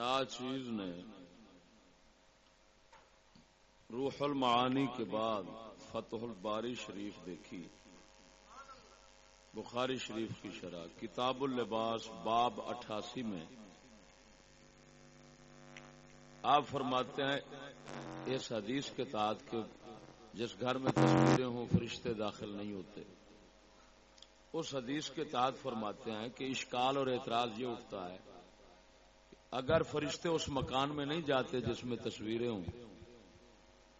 نا چیز نے روح المعانی کے بعد فتح الباری شریف دیکھی۔ بخاری شریف کی شرح۔ کتاب اللباس باب اٹھاسی میں آپ فرماتے ہیں، اس حدیث کے تحت کہ جس گھر میں تصویریں ہوں، فرشتے داخل نہیں ہوتے۔ اس حدیث کے تحت فرماتے ہیں کہ اشکال اور اعتراض یہ اٹھتا ہے اگر فرشتے اس مکان میں نہیں جاتے جس میں تصویریں ہوں،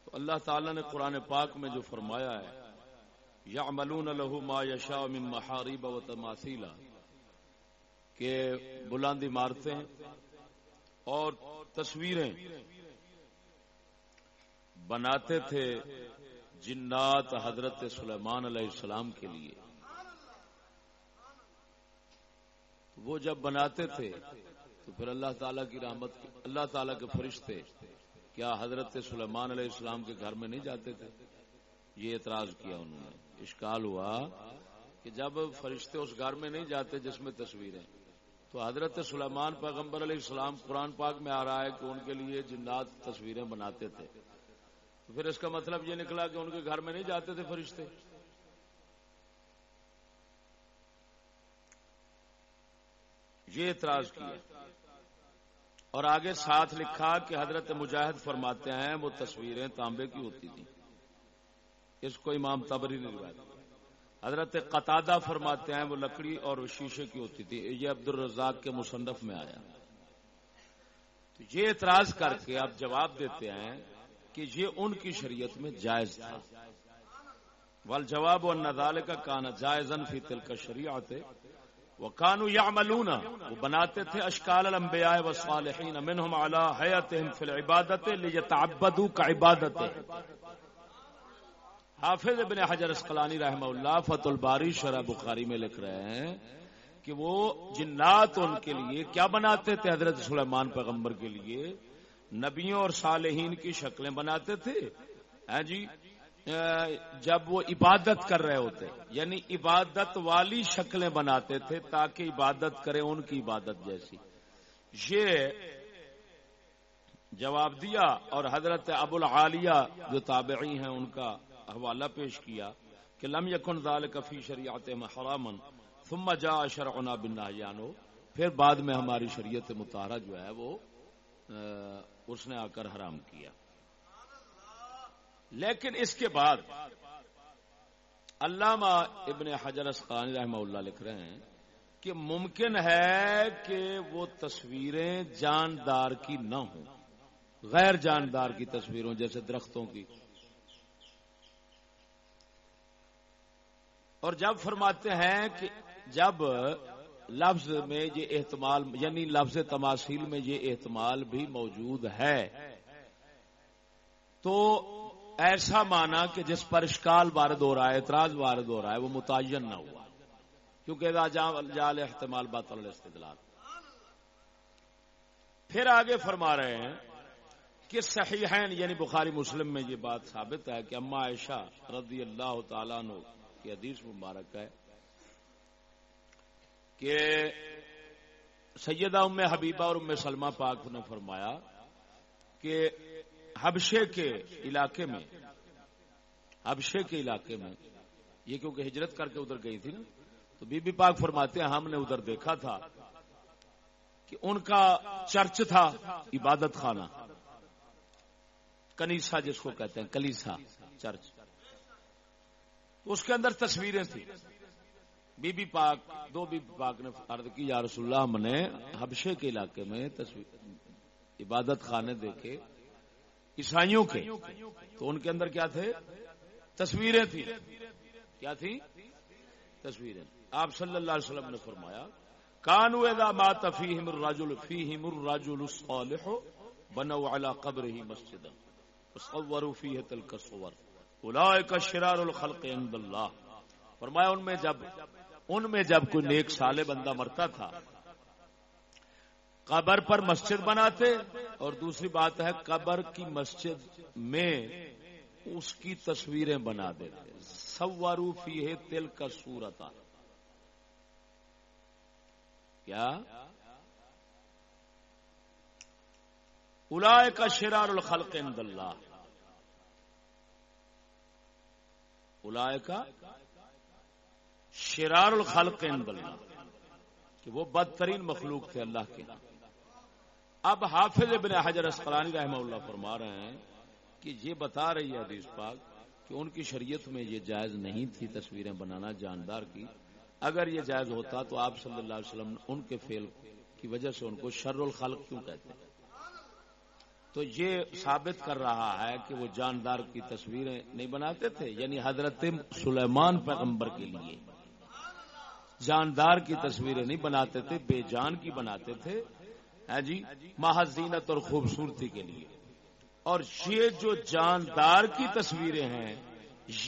تو اللہ تعالی نے قرآن پاک میں جو فرمایا ہے یا ملون ما یشا من محاریب و کہ بلندی مارتے ہیں اور تصویریں بناتے تھے جنات حضرت سلیمان علیہ السلام کے لیے۔ وہ جب بناتے تھے تو پھر اللہ تعالیٰ کی رحمت اللہ تعالیٰ کے فرشتے کیا حضرت سلیمان علیہ السلام کے گھر میں نہیں جاتے تھے؟ یہ اعتراض کیا انہوں نے۔ اشکال ہوا کہ جب فرشتے اس گھر میں نہیں جاتے جس میں تصویریں تو حضرت سلیمان پیغمبر علیہ السلام قرآن پاک میں آ رہا ہے کہ ان کے لیے جنات تصویریں بناتے تھے۔ تو پھر اس کا مطلب یہ نکلا کہ ان کے گھر میں نہیں جاتے تھے فرشتے۔ یہ اعتراض کیا۔ اور آگے ساتھ لکھا کہ حضرت مجاہد فرماتے ہیں، وہ تصویریں تانبے کی ہوتی تھیں۔ اس کو امام تبری نے روایت حضرت قطادہ فرماتے ہیں، وہ لکڑی اور شیشے کی ہوتی تھی۔ یہ عبد الرزاق کے مصنف میں آیا۔ تو یہ اعتراض کر کے آپ جواب دیتے ہیں کہ یہ ان کی شریعت میں جائز تھا۔ وال جواب اور نظال کا کانا جائز فی تل کا شریعت وہ کانو یا ملونا وہ بناتے تھے اشکال الانبیاء و صالحین منہم علی حیاتہم فی العبادت لیتعبدو کا عبادت۔ حافظ ابن حجر اسقلانی رحمہ اللہ فت الباری شرح بخاری میں لکھ رہے ہیں کہ وہ جنات ان کے لیے کیا بناتے تھے حضرت سلیمان پیغمبر کے لیے؟ نبیوں اور صالحین کی شکلیں بناتے تھے؟ ہاں جی؟ جب وہ عبادت کر رہے ہوتے یعنی عبادت والی شکلیں بناتے تھے تاکہ عبادت کرے ان کی عبادت جیسی۔ یہ جواب دیا اور حضرت ابو العالیہ جو تابعی ہیں، ان کا حوالہ پیش کیا کہ لم یکن ذال کفی شریعت حرامن ثم جا شرعنا بالنہیانو پھر بعد میں ہماری شریعت مطالعہ جو ہے، وہ اس نے آ کر حرام کیا۔ لیکن اس کے بعد علامہ ابن حجر اسقانی رحمہ اللہ لکھ رہے ہیں کہ ممکن ہے کہ وہ تصویریں جاندار کی نہ ہوں، غیر جاندار کی تصویروں جیسے درختوں کی۔ اور جب فرماتے ہیں کہ جب لفظ میں یہ احتمال یعنی لفظ تماثیل میں یہ احتمال بھی موجود ہے، تو ایسا مانا کہ جس پر اشکال وارد ہو رہا ہے، اعتراض وارد ہو رہا ہے، وہ متعین نہ ہوا۔ کیونکہ جال احتمال بات استدلال پھر آگے فرما رہے ہیں کہ صحیحین یعنی بخاری مسلم میں یہ بات ثابت ہے کہ اما عائشہ رضی اللہ تعالیٰ عنہ کی حدیث مبارک ہے کہ سیدہ ام حبیبہ اور ام سلمہ پاک نے فرمایا کہ حبشے کے علاقے میں، حبشے کے علاقے میں، یہ کیونکہ ہجرت کر کے ادھر گئی تھی نا، تو بی بی پاک فرماتے ہیں، ہم نے ادھر دیکھا تھا کہ ان کا چرچ تھا عبادت خانہ کنیسا جس کو کہتے ہیں، کلیسا چرچ۔ اس کے اندر تصویریں تھیں۔ بی بی پاک، دو بی بی پاک نے عرض کی، یا رسول اللہ ہم نے حبشے کے علاقے میں عبادت خانے دیکھے۔ عیسائیوں کے۔ تو ان کے اندر کیا تھے؟ تصویریں تھیں۔ کیا تھی تصویریں۔ آپ صلی اللہ علیہ وسلم نے فرمایا کانو اذا مات فیہم الرجل فیہم الرجل الصالح بنو علی قبرہ مسجدا وصوروا فیہ تلک الصور۔ اولئک شرار الخلق عند اللہ۔ فرمایا، ان میں جب ان میں جب کوئی نیک سالے بندہ مرتا تھا قبر پر مسجد بناتے اور دوسری بات ہے قبر کی مسجد میں اس کی تصویریں بنا دیتے سوارو فی ہے تل کا سورت کیا؟ الا کا شرار الخلق عند اللہ۔ الا کا شرار الخلق عند اللہ۔ کہ وہ بدترین مخلوق تھے اللہ کے۔ اب حافظ ابن حجر اسقلانی رحمہ اللہ فرما رہے ہیں کہ یہ بتا رہی ہے حدیث پاک کہ ان کی شریعت میں یہ جائز نہیں تھی تصویریں بنانا جاندار کی۔ اگر یہ جائز ہوتا تو آپ صلی اللہ علیہ وسلم ان کے فیل کی وجہ سے ان کو شر الخلق کیوں کہتے ہیں؟ تو یہ ثابت کر رہا ہے کہ وہ جاندار کی تصویریں نہیں بناتے تھے یعنی حضرت سلیمان پیغمبر کے لیے۔ جاندار کی تصویریں نہیں بناتے تھے، بے جان کی بناتے تھے جی؟ محزینت اور خوبصورتی کے لیے۔ اور یہ جو جاندار کی تصویریں ہیں،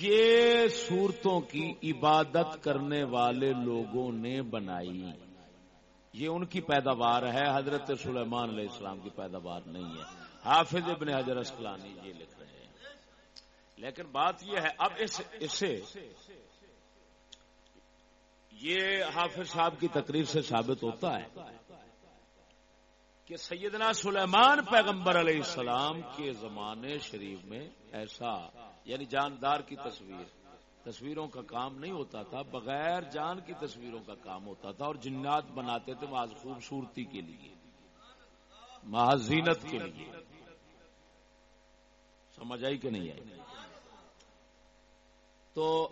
یہ صورتوں کی عبادت کرنے والے لوگوں نے بنائی۔ یہ ان کی پیداوار ہے، حضرت سلیمان علیہ السلام کی پیداوار نہیں ہے۔ حافظ ابن حضر اسکلانی یہ لکھ رہے ہیں۔ لیکن بات یہ ہے، اب اس یہ حافظ صاحب کی تقریر سے ثابت ہوتا ہے۔ کہ سیدنا سلیمان پیغمبر علیہ السلام کے زمانے شریف میں ایسا یعنی جاندار کی تصویر، تصویروں کا کام نہیں ہوتا تھا، بغیر جان کی تصویروں کا کام ہوتا تھا اور جنات بناتے تھے محض خوبصورتی کے لیے، محض زینت کے لیے۔ سمجھ آئی کہ نہیں آئی؟ تو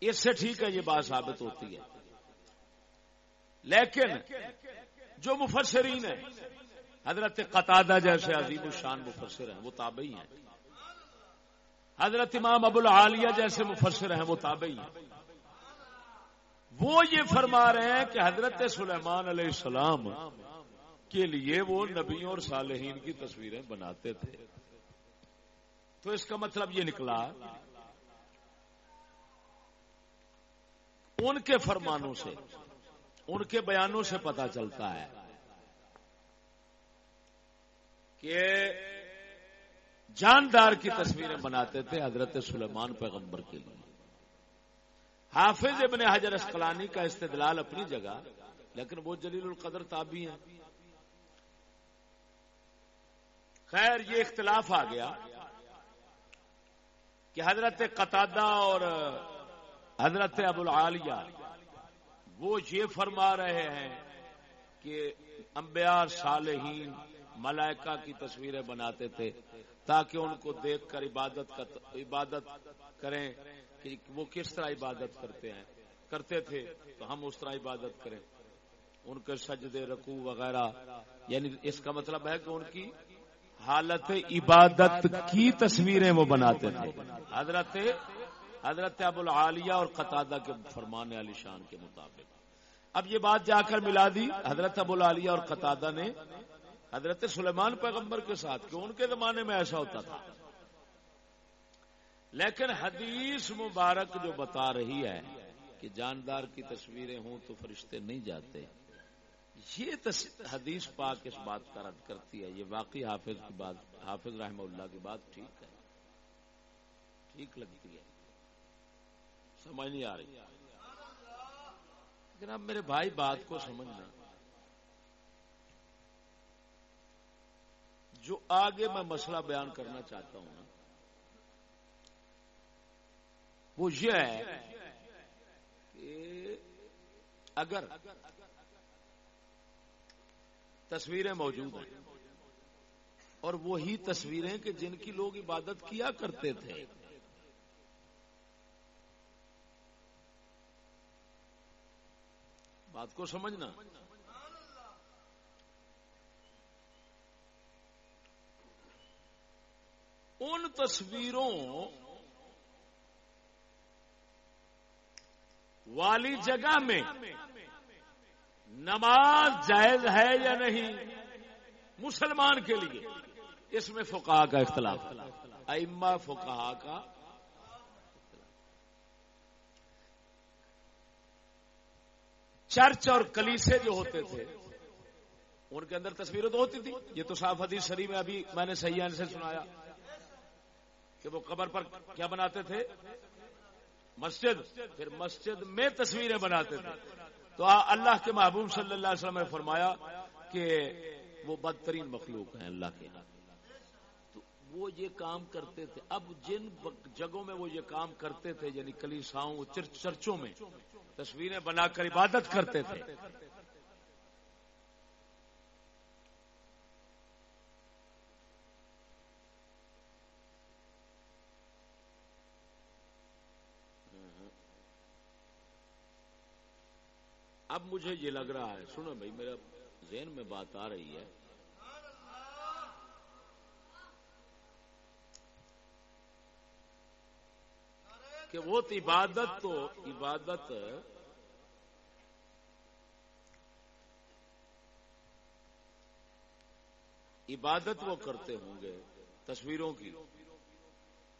اس سے ٹھیک ہے، یہ بات ثابت ہوتی ہے۔ لیکن جو مفسرین ہیں، حضرت قطادہ جیسے عظیم الشان مفسر ہیں، وہ تابعی ہیں۔ حضرت امام ابو العالیہ جیسے مفسر ہیں، وہ تابعی ہیں۔ وہ یہ فرما رہے ہیں کہ حضرت سلیمان علیہ السلام کے لیے وہ نبیوں اور صالحین کی تصویریں بناتے تھے۔ تو اس کا مطلب یہ نکلا ان کے فرمانوں سے ان کے بیانوں سے پتا چلتا ہے کہ جاندار کی تصویریں بناتے تھے حضرت سلیمان پیغمبر کے لیے۔ حافظ ابن حجر اسقلانی کا استدلال اپنی جگہ، لیکن وہ جلیل القدر تابی ہیں۔ خیر، یہ اختلاف آ گیا کہ حضرت قطادہ اور حضرت ابو العالیہ وہ یہ فرما رہے ہیں کہ انبیاء صالحین ملائکہ کی تصویریں بناتے تھے تاکہ ان کو دیکھ کر عبادت عبادت کریں کہ وہ کس طرح عبادت کرتے ہیں۔ کرتے تھے تو ہم اس طرح عبادت کریں۔ ان کے سجدے، رکوع وغیرہ یعنی اس کا مطلب ہے کہ ان کی حالت عبادت کی تصویریں وہ بناتے تھے۔ حضرت حضرت ابو العالیہ اور قطادہ کے فرمان علی شان کے مطابق۔ اب یہ بات جا کر ملا دی، حضرت ابو العالیہ اور قطادہ نے حضرت سلیمان پیغمبر کے ساتھ، کہ ان کے زمانے میں ایسا ہوتا تھا۔ لیکن حدیث مبارک جو بتا رہی ہے کہ جاندار کی تصویریں ہوں تو فرشتے نہیں جاتے، یہ حدیث پاک اس بات کا رد کرتی ہے۔ یہ واقعی حافظ کی بات، حافظ رحمہ اللہ کی بات ٹھیک ہے۔ ٹھیک لگتی ہے۔ سمجھ نہیں آ رہی۔ لیکن اب میرے بھائی، بات کو سمجھنا۔ جو آگے میں مسئلہ بیان کرنا چاہتا ہوں وہ یہ ہے کہ اگر تصویریں موجود ہیں، اور وہی تصویریں کہ جن کی لوگ عبادت کیا کرتے تھے بات کو سمجھنا۔ ان تصویروں والی جگہ میں نماز جائز ہے یا نہیں؟ مسلمان کے لیے۔ اس میں فقہ کا اختلاف۔ اما فقہ کا چرچ اور کلیسے جو ہوتے تھے، ان کے اندر تصویریں تو ہوتی تھی۔ یہ تو صاف حدیث شری میں ابھی میں نے سیاح سے سنایا کہ وہ قبر پر کیا بناتے تھے؟ مسجد۔ پھر مسجد میں تصویریں بناتے تھے۔ تو اللہ کے محبوب صلی اللہ علیہ وسلم نے فرمایا کہ وہ بدترین مخلوق ہیں اللہ کے۔ تو وہ یہ کام کرتے تھے۔ اب جن جگہوں میں وہ یہ کام کرتے تھے یعنی کلیساؤں چرچوں میں تصویریں بنا کر عبادت کرتے تھے۔ اب مجھے یہ لگ رہا ہے، سنو بھائی، میرا ذہن میں بات آ رہی ہے۔ کہ وہ عبادت تو عبادت عبادت وہ کرتے ہوں گے تصویروں کی۔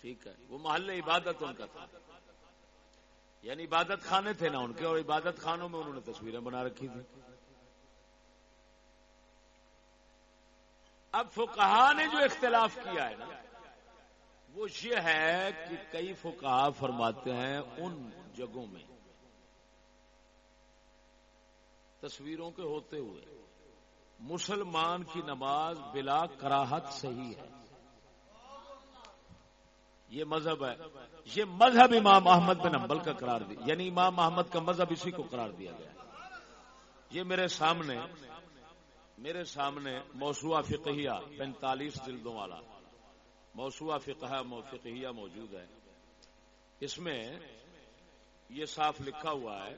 ٹھیک ہے۔ وہ محل عبادت ان کا تھا۔ یعنی عبادت خانے تھے نا ان کے اور عبادت خانوں میں انہوں نے تصویریں بنا رکھی تھی اب فکہ نے جو اختلاف کیا ہے نا وہ یہ ہے کہ کئی فکہ فرماتے ہیں ان جگہوں میں تصویروں کے ہوتے ہوئے مسلمان کی نماز بلا کراہت صحیح ہے۔ یہ مذہب ہے۔ یہ مذہب امام احمد بن امبل کا قرار دیا یعنی امام احمد کا مذہب اسی کو قرار دیا گیا۔ یہ میرے سامنے میرے سامنے موسوا فقہیہ پینتالیس جلدوں والا موسوا فقہ فقہیہ موجود ہے۔ اس میں یہ صاف لکھا ہوا ہے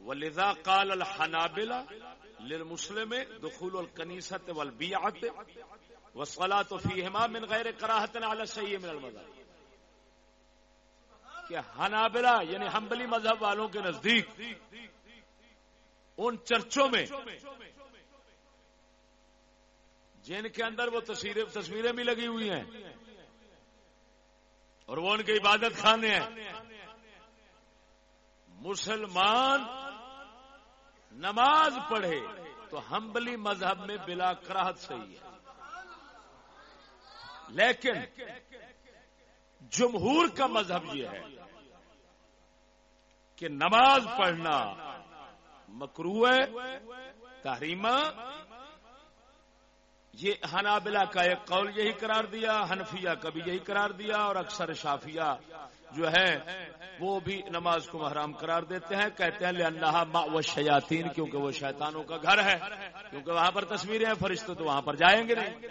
ولدا قال الحنابلہ للمسلم دخول الکنیست والبیعت وسلا تو فی من غیر کراہت علی صحیح من المذہب کہ حنابلہ یعنی حنبلی مذہب والوں کے نزدیک ان چرچوں میں جن کے اندر وہ تصویریں بھی لگی ہوئی ہیں۔ اور وہ ان کے عبادت خانے ہیں۔ مسلمان نماز پڑھے تو ہمبلی مذہب میں بلا کراہت صحیح ہے۔ لیکن جمہور کا مذہب یہ ہے کہ نماز پڑھنا مکرو ہے، تحریمہ یہ حنابلہ کا ایک قول یہی قرار دیا، حنفیہ کا بھی یہی قرار دیا اور اکثر شافیہ جو ہے وہ بھی نماز کو محرام قرار دیتے ہیں، کہتے ہیں اللہ وہ شیاتین کیونکہ وہ شیطانوں کا گھر ہے، کیونکہ وہاں پر تصویریں ہیں، فرشتے تو وہاں پر جائیں گے نہیں۔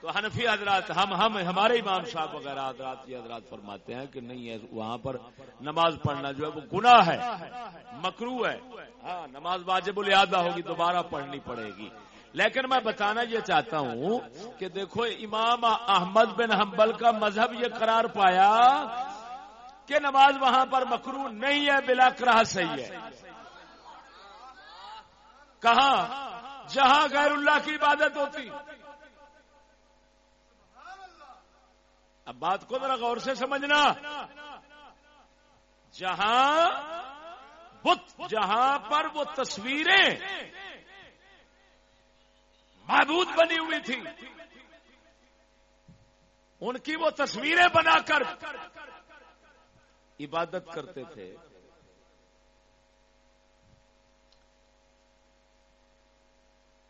تو حنفی حضرات، ہم ہم، ہمارے امام صاحب وغیرہ حضرات یہ حضرات فرماتے ہیں کہ نہیں ہے، وہاں پر نماز پڑھنا جو ہے وہ گناہ ہے مکرو ہے۔ ہاں نماز واجب الیادہ ہوگی، دوبارہ پڑھنی پڑے گی۔ لیکن میں بتانا یہ چاہتا ہوں کہ دیکھو، امام احمد بن حنبل کا مذہب یہ قرار پایا کہ نماز وہاں پر مکرو نہیں ہے، بلا کرا صحیح ہے۔ کہاں؟ جہاں غیر اللہ کی عبادت ہوتی۔ اب بات کو ذرا غور سے سمجھنا۔ جہاں بت، جہاں پر وہ تصویریں معبود بنی ہوئی تھی۔ ان کی وہ تصویریں بنا کر عبادت کرتے تھے۔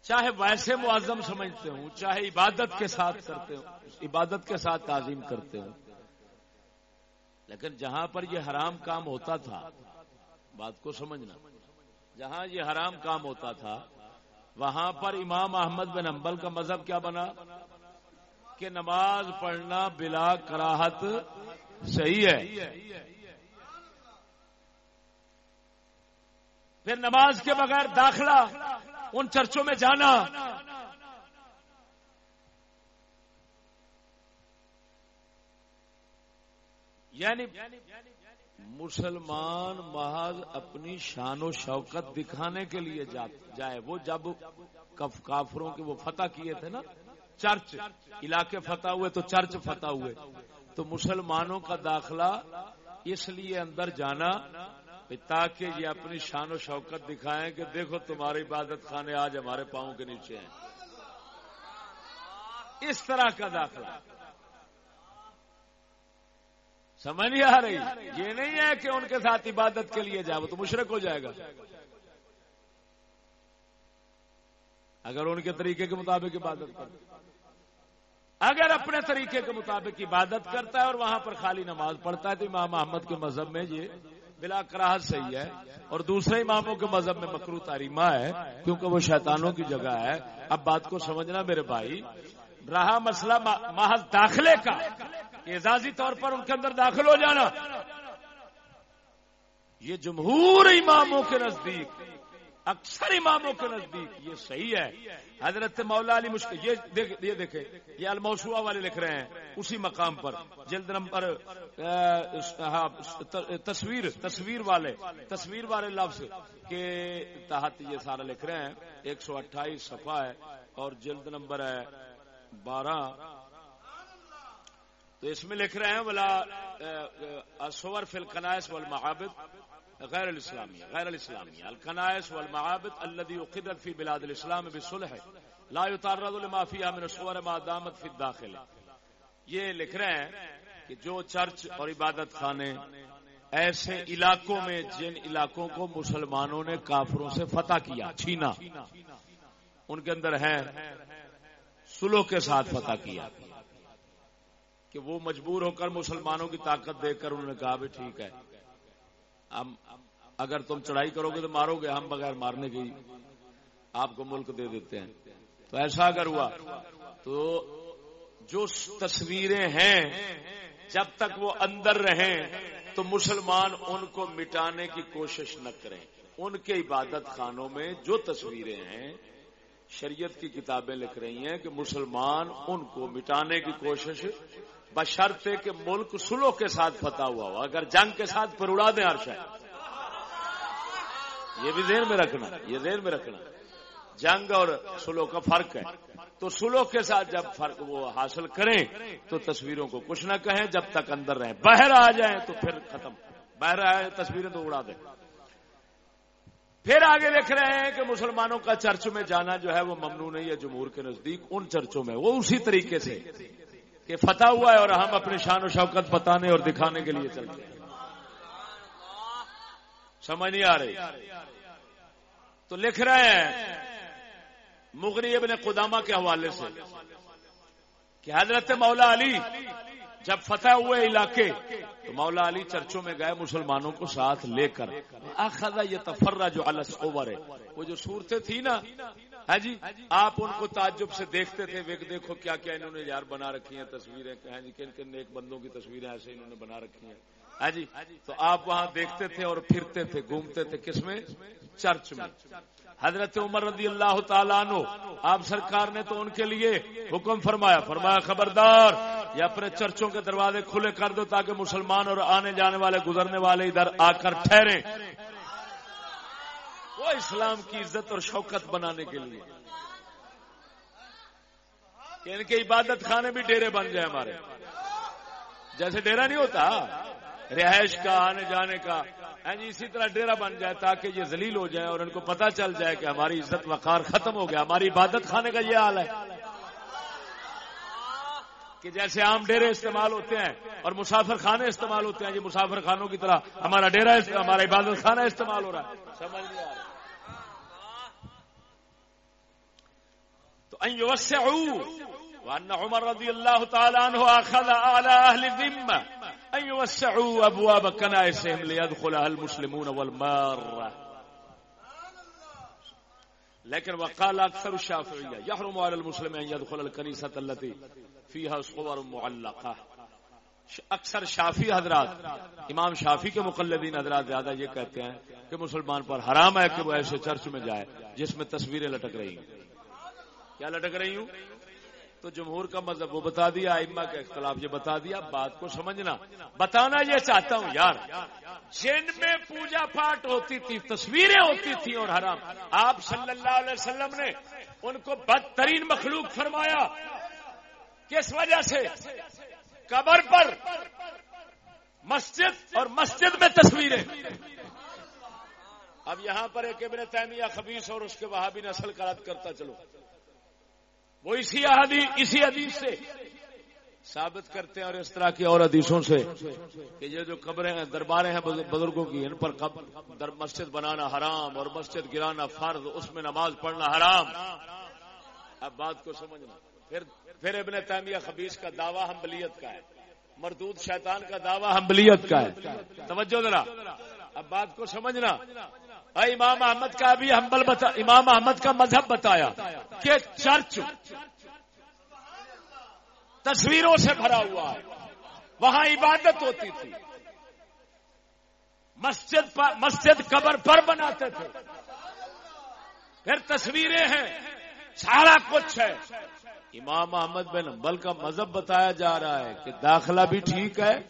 چاہے ویسے معظم سمجھتے ہوں، چاہے عبادت کے ساتھ کرتے ہوں، عبادت کے ساتھ تعظیم کرتے ہوں۔ لیکن جہاں پر یہ حرام کام ہوتا تھا، بات کو سمجھنا، جہاں یہ حرام کام ہوتا تھا وہاں پر امام احمد بن امبل کا مذہب کیا بنا؟ کہ نماز پڑھنا بلا کراہت صحیح ہے۔ پھر نماز کے بغیر داخلہ، ان چرچوں میں جانا۔ یعنی مسلمان محض اپنی شان و شوکت دکھانے کے لیے جائے۔ وہ جب کافروں کے وہ فتح کیے تھے نا، چرچ، علاقے فتح ہوئے تو چرچ فتح ہوئے۔ تو مسلمانوں کا داخلہ اس لیے اندر جانا تاکہ یہ اپنی شان و شوکت دکھائیں کہ دیکھو تمہاری عبادت خانے آج ہمارے پاؤں کے نیچے ہیں۔ اس طرح کا داخلہ۔ سمجھ نہیں آ رہی؟ یہ نہیں ہے کہ ان کے ساتھ عبادت کے لیے جائے وہ تو مشرق ہو جائے گا۔ اگر ان کے طریقے کے مطابق عبادت کرتا اگر اپنے طریقے کے مطابق عبادت کرتا ہے اور وہاں پر خالی نماز پڑھتا ہے تو امام محمد کے مذہب میں یہ بلا کراہت صحیح ہے۔ اور دوسرے اماموں کے مذہب میں مکرو تاریمہ ہے، کیونکہ وہ شیطانوں کی جگہ ہے۔ اب بات کو سمجھنا میرے بھائی، رہا مسئلہ محض داخلے کا۔ اعزازی طور پر ان کے اندر داخل ہو جانا۔ یہ جمہور اماموں کے نزدیک، اکثر اماموں کے نزدیک یہ صحیح ہے۔ حضرت مولا علی مشکل یہ دیکھیں، یہ الموسوا والے لکھ رہے ہیں اسی مقام پر۔ جلد نمبر تصویر تصویر والے تصویر والے لفظ کے تحت یہ سارا لکھ رہے ہیں۔ ایک سو اٹھائیس صفحہ ہے اور جلد نمبر ہے بارہ۔ تو اس میں لکھ رہے ہیں بلا سور فل کنائس والمعابد غیر الاسلامی غیر الاسلامی الکنائس والمعابد الذي اقدت في بلاد الاسلام بالصلح لا يتعرض لما فيها من الصور ما دامت في الداخل. یہ لکھ رہے ہیں کہ جو چرچ اور عبادت خانے ایسے علاقوں میں، جن علاقوں کو مسلمانوں نے کافروں سے فتح کیا، چھینا، ان کے اندر ہے سلو کے ساتھ فتح کیا۔ کہ وہ مجبور ہو کر مسلمانوں کی طاقت دیکھ کر انہوں نے کہا بھی ٹھیک ہے۔ ہم اگر تم چڑھائی کرو گے تو مارو گے، ہم بغیر مارنے کی آپ کو ملک دے دیتے ہیں۔ تو ایسا اگر ہوا تو جو تصویریں ہیں، جب تک وہ اندر رہیں، تو مسلمان ان کو مٹانے کی کوشش نہ کریں۔ ان کے عبادت خانوں میں جو تصویریں ہیں، شریعت کی کتابیں لکھ رہی ہیں کہ مسلمان ان کو مٹانے کی کوشش بشرتے کہ ملک سلو کے ساتھ فتح ہوا ہو۔ اگر جنگ کے ساتھ پھر اڑا دیں ہر شاید یہ بھی ذہن میں رکھنا، یہ ذہن میں رکھنا۔ جنگ اور سلو کا فرق ہے۔ تو سلو کے ساتھ جب فرق وہ حاصل کریں، تو تصویروں کو کچھ نہ کہیں، جب تک اندر رہیں۔ باہر آ جائیں تو پھر ختم۔ باہر آئے تصویریں تو اڑا دیں۔ پھر آگے دیکھ رہے ہیں کہ مسلمانوں کا چرچ میں جانا جو ہے وہ ممنوع نہیں ہے، جمہور کے نزدیک ان چرچوں میں۔ وہ اسی طریقے سے۔ کہ فتح ہوا ہے اور ہم اپنی شان و شوکت بتانے اور دکھانے کے لیے چلتے ہیں۔ سمجھ نہیں آ رہی؟ تو لکھ رہے ہیں مغنی ابن قدامہ کے حوالے سے کہ حضرت مولا علی جب فتح ہوئے علاقے، تو مولا علی چرچوں میں گئے مسلمانوں کو ساتھ لے کر۔ آخذ یہ تفرہ جو الصور۔ ہے وہ جو صورتیں تھی نا ہاں جی۔ آپ ان کو تعجب سے دیکھتے تھے دیکھو کیا کیا انہوں نے یار بنا رکھی ہیں تصویریں۔ ہاں جی؟ کن کن ایک بندوں کی تصویریں ایسے انہوں نے بنا رکھی ہیں۔ ہاں جی؟ تو آپ وہاں دیکھتے تھے اور پھرتے تھے گھومتے تھے کس میں؟ چرچ میں۔ حضرت عمر رضی اللہ تعالیٰ عنہ آپ سرکار نے تو ان کے لیے حکم فرمایا فرمایا خبردار یا اپنے چرچوں کے دروازے کھلے کر دو تاکہ مسلمان اور آنے جانے والے گزرنے والے ادھر آ کر ٹھہرے وہ اسلام کی عزت اور شوکت بنانے کے لیے۔ کہ ان کے عبادت خانے بھی ڈیرے بن جائے ہمارے۔ جیسے ڈیرا نہیں ہوتا، رہائش کا، آنے جانے کا جی اسی طرح ڈیرا بن جائے تاکہ یہ ذلیل ہو جائے اور ان کو پتا چل جائے کہ ہماری عزت وقار ختم ہو گیا، ہماری عبادت خانے کا یہ حال ہے۔ کہ جیسے عام ڈیرے استعمال ہوتے ہیں اور مسافر خانے استعمال ہوتے ہیں، یہ مسافر خانوں کی طرح ہمارا ڈیرا ہمارا عبادت خانہ استعمال ہو رہا ہے۔ سمجھ نہیں آ رہا ان يوسعوا وان عمر رضي الله تعالى عنه اخذ على اهل الذمه ان يوسعوا ابواب كنائسهم ليدخلها المسلمون والماره لكن وقال اكثر الشافعيه يحرم على المسلم ان يدخل الكنيسه التي فيها صور معلقه اکثر شافی حضرات، امام شافی کے مقلدین حضرات زیادہ یہ کہتے ہیں کہ مسلمان پر حرام ہے کہ وہ ایسے چرچ میں جائے جس میں تصویریں لٹک رہی ہیں۔ کیا لٹک رہی ہوں؟ تو جمہور کا مذہب وہ بتا دیا اما کا اختلاف یہ بتا دیا، بات کو سمجھنا۔ بتانا یہ چاہتا ہوں، یار، جن میں پوجا پاٹ ہوتی تھی، تصویریں ہوتی تھی اور حرام، آپ صلی اللہ علیہ وسلم نے ان کو بدترین مخلوق فرمایا۔ کس وجہ سے؟ قبر پر۔ مسجد اور مسجد میں تصویریں۔ اب یہاں پر ایک ابن تیمیہ خبیص اور اس کے وہاں بھی نسل کا رد کرتا چلو۔ وہ اسی حدیث اسی حدیث سے ثابت کرتے ہیں اور اس طرح کی اور حدیثوں سے کہ یہ جو قبریں ہیں، درباریں ہیں بزرگوں کی، ان پر در مسجد بنانا حرام اور مسجد گرانا فرض، اس میں نماز پڑھنا حرام۔ اب بات کو سمجھنا۔ پھر پھر ابن تعمیہ خبیص کا دعویٰ حنبلیت کا ہے۔ مردود شیطان کا دعویٰ حنبلیت کا ہے۔ توجہ ذرا۔ اب بات کو سمجھنا۔ امام احمد کا ابھی حنبل بتا امام احمد کا مذہب بتایا کہ چرچ تصویروں سے بھرا ہوا ہے۔ وہاں عبادت ہوتی تھی۔ مسجد مسجد قبر پر بناتے تھے۔ پھر تصویریں ہیں۔ سارا کچھ ہے۔ امام احمد بن امبل کا مذہب بتایا جا رہا ہے کہ داخلہ بھی ٹھیک ہے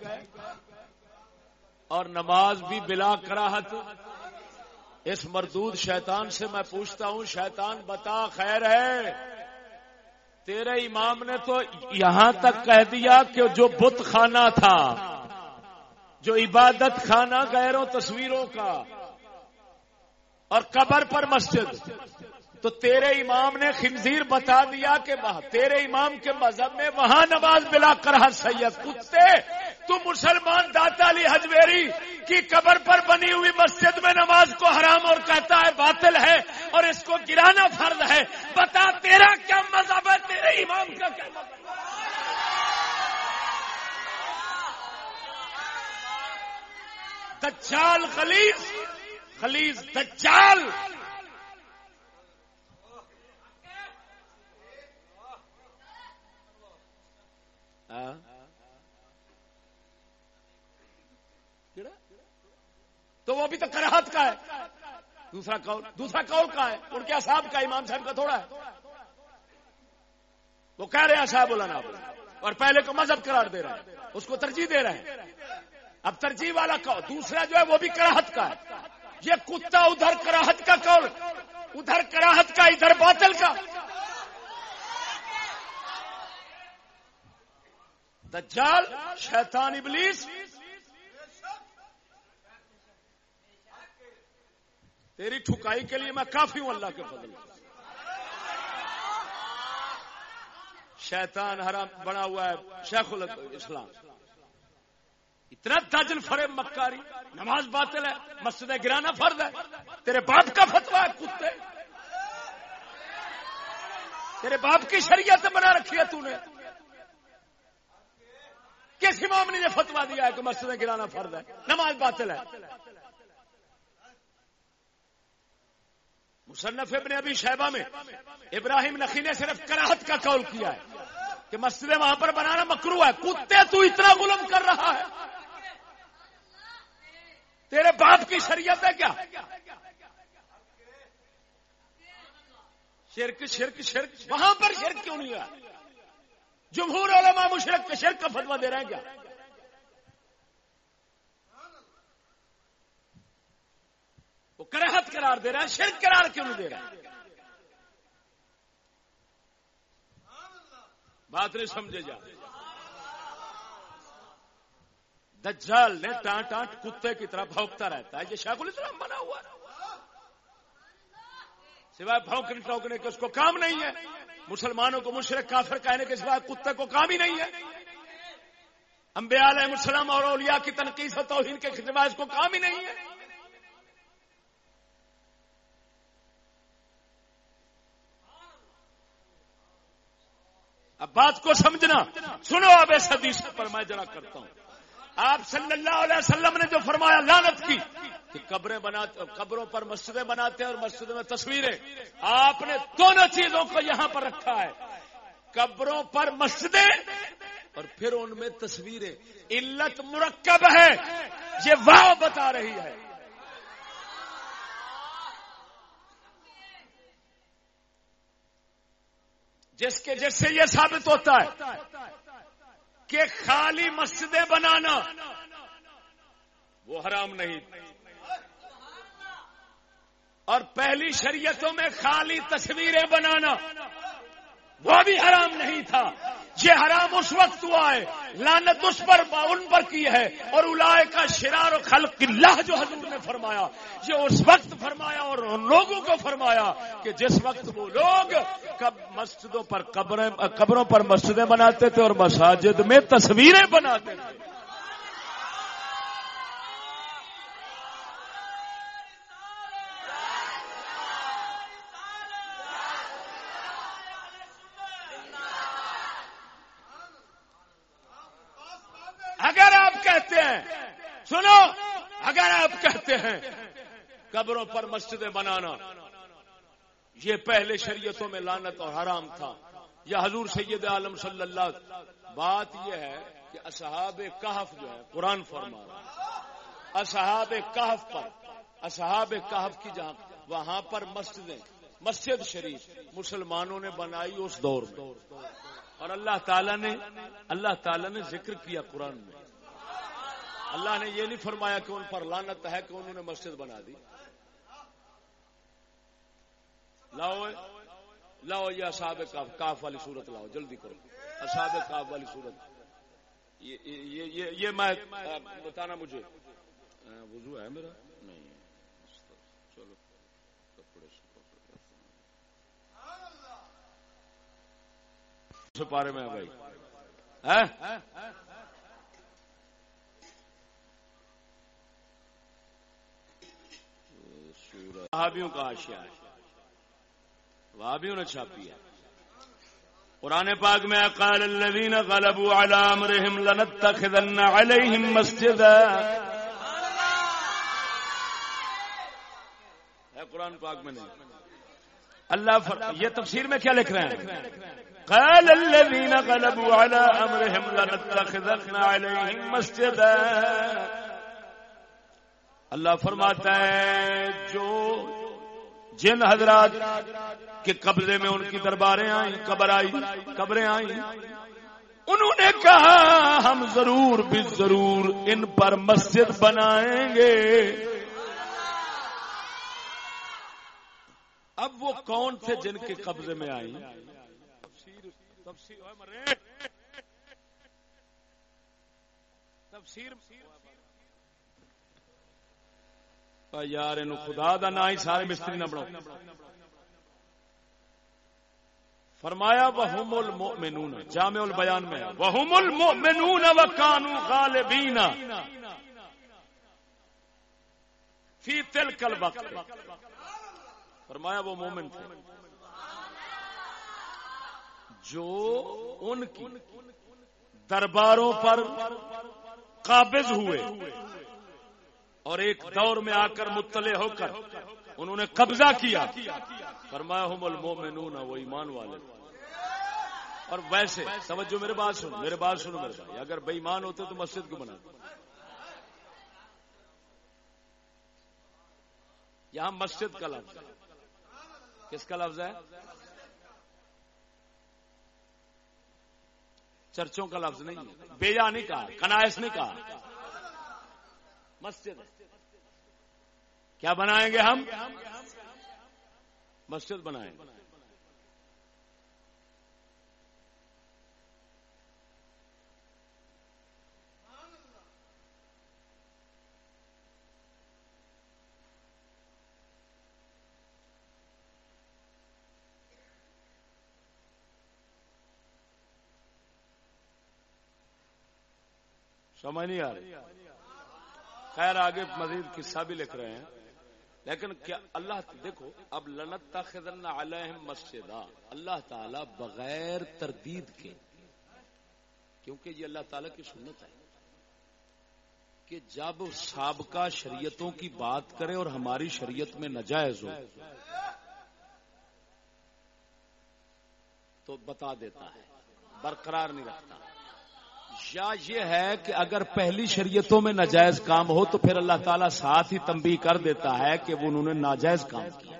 اور نماز بھی بلا کراہت۔ اس مردود شیطان سے میں پوچھتا ہوں، شیطان بتا خیر ہے۔ تیرے امام نے تو یہاں تک کہہ دیا کہ جو بت خانہ تھا، جو عبادت خانہ غیروں تصویروں کا، اور قبر پر مسجد۔ تو تیرے امام نے خنزیر بتا دیا کہ تیرے امام کے مذہب میں وہاں نماز ملا کر ہر سید کتے، تو مسلمان داتا علی حجویری کی قبر پر بنی ہوئی مسجد میں نماز کو حرام اور کہتا ہے باطل ہے اور اس کو گرانا فرض ہے۔ بتا تیرا کیا مذہب ہے؟ تیرے امام کا کیا مذہب دجال خلیز خلیز دجال۔ تو وہ بھی تو کراہت کا ہے۔ دوسرا قول دوسرا قول کا ہے۔ ان کے صاحب کا، امام صاحب کا تھوڑا ہے۔ وہ کہہ رہے ہیں صاحب بولا اور پہلے کو مذہب قرار دے رہا ہے اس کو ترجیح دے رہے ہیں۔ اب ترجیح والا قول دوسرا جو ہے وہ بھی کراہت کا ہے۔ یہ کتا ادھر کراہت کا قول، ادھر کراہت کا، ادھر باطل کا۔ دجال، شیطان ابلیس۔ تیری ٹھکائی کے لیے میں کافی ہوں اللہ کے فضل۔ شیطان حرام بنا ہوا ہے، شیخ الاسلام۔ اتنا تاجل فرے مکاری، نماز باطل ہے، مسجد گرانا فرد ہے۔ تیرے باپ کا فتوا ہے، کتے۔ تیرے باپ کی شریعت بنا رکھی ہے تو نے۔ کس امام نے یہ فتوا دیا ہے کہ مسجد گرانا فرد ہے، نماز باطل ہے۔ مصنف ابن ابھی شہبہ میں ابراہیم نقی نے صرف کراہت کا قول کیا ہے کہ مسجد وہاں پر بنانا مکرو ہے۔ کتے تو اتنا غلم کر رہا ہے۔ تیرے باپ کی شریعت ہے کیا؟ شرک شرک شرک۔ وہاں پر شرک کیوں نہیں ہے جمہور علماء مشرق کے شرک کا فتوا دے رہے ہیں کیا؟ وہ کرہت قرار دے رہا ہے شرک قرار کیوں نہیں دے رہا بات نہیں سمجھے جا دجال نے ٹانٹ ٹانٹ کتے کی طرح بھونکتا رہتا ہے۔ یہ شاہ الاسلام بنا ہوا سوائے بھونکنے ٹوکنے کے اس کو کام نہیں ہے۔ مسلمانوں کو مشرق کافر کہنے کے سوائے کتے کو کام ہی نہیں ہے۔ انبیاء علیہ السلام اور اولیاء کی تنقید و توہین کے سوائے اس کو کام ہی نہیں ہے۔ اب بات کو سمجھنا۔ سنو اب اس حدیث پر میں ذرا کرتا ہوں۔ آپ صلی اللہ علیہ وسلم نے جو فرمایا لانت کی کہ قبریں بناتے قبروں پر مسجدیں بناتے ہیں اور مسجدوں میں تصویریں۔ آپ نے دونوں چیزوں کو یہاں پر رکھا ہے۔ قبروں پر مسجدیں اور پھر ان میں تصویریں۔ علت مرکب ہے۔ یہ واہ بتا رہی ہے۔ جس کے جس سے یہ ثابت ہوتا ہے۔ کہ خالی مسجدیں بنانا وہ حرام نہیں۔ اور پہلی شریعتوں میں خالی تصویریں بنانا۔ وہ بھی حرام نہیں تھا۔ یہ حرام اس وقت ہوا ہے۔ لانت اس پر ان پر کی ہے۔ اور الائے کا شرار و خلق اللہ جو حضور نے فرمایا۔ یہ اس وقت فرمایا اور ان لوگوں کو فرمایا کہ جس وقت وہ لوگ مسجدوں پر قبریں قبروں پر مسجدیں بناتے تھے اور مساجد میں تصویریں بناتے تھے۔ ہیں۔ قبروں پر مسجدیں بنانا۔ یہ پہلے شریعتوں میں لانت اور حرام تھا۔ یا حضور سید عالم صلی اللہ بات یہ ہے کہ اصحاب کہف جو ہے قرآن فرما رہا اصحاب کہف پر، اصحاب کہف کی جہاں، وہاں پر مسجدیں۔ مسجد شریف مسلمانوں نے بنائی اس دور میں۔ اور اللہ تعالیٰ نے، اللہ تعالیٰ نے ذکر کیا قرآن میں۔ اللہ نے یہ نہیں فرمایا کہ ان پر لانت ہے کہ انہوں نے مسجد بنا دی۔ لاؤ لاؤ یہ اصحاب کاف والی صورت لاؤ، جلدی کرو۔ اصحاب کاف والی صورت۔ یہ میں، بتانا مجھے۔ وضو ہے میرا؟ نہیں چلو، کپڑے پارے میں بھائی۔ وہابیوں کا آشیا ہے۔ وہابیوں نے چھاپی ہے۔ قرآن پاک میں قال الذين غلبوا على امرهم لنتخذن عليهم مسجدا۔ ہے قرآن پاک میں نہیں۔ اللہ فر... یہ تفسیر میں کیا لکھ رہے ہیں؟ قال الذين غلبوا على امرهم لنتخذن عليهم مسجدا۔ اللہ فرماتا ہے، جو جن حضرات کے قبضے میں ان کی درباریں آئیں، قبر آئی، قبریں آئیں، انہوں نے کہا، ہم ضرور بھی ضرور ان پر مسجد بنائیں گے۔ اب وہ کون تھے جن کے قبضے میں آئی تفسیر۔ یار ان خدا دا نہ ہی سارے مستری نہ بڑھو فرمایا وہم المؤمنون، جامع البیان میں وہم المؤمنون وکانوا غالبین فی تلک الوقت۔ فرمایا، وہ مومن تھے۔ جو ان کی درباروں پر قابض ہوئے۔ اور ایک دور میں آ کر مطلع ہو کر انہوں نے قبضہ کیا۔ فرمایا ہم المومنون، وہ ایمان والے۔ اور ویسے سمجھو میرے بات سنو میرے بات سنو میرے بھائی، اگر بے ایمان ہوتے تو مسجد کو بنا یہاں مسجد کا لفظ ہے۔ کس کا لفظ ہے؟ چرچوں کا لفظ نہیں بیجا نہیں کہا، کنائس نہیں کہا۔ مسجد کیا بنائیں گے ہم؟ مسجد بنائیں گے۔ سمجھ نہیں آ رہی۔ خیر، آگے مزید قصہ بھی لکھ رہے ہیں۔ لیکن کیا اللہ دیکھو، اب لنت تخذن علیہم مسجدہ اللہ تعالی بغیر تردید کے، کیونکہ یہ اللہ تعالی کی سنت ہے، کہ جب سابقہ شریعتوں کی بات کرے اور ہماری شریعت میں نجائز ہو، تو بتا دیتا ہے، برقرار نہیں رکھتا۔ یا یہ ہے کہ اگر پہلی شریعتوں میں ناجائز کام ہو تو پھر اللہ تعالیٰ ساتھ ہی تمبی کر دیتا ہے کہ وہ انہوں نے ناجائز کام کیا۔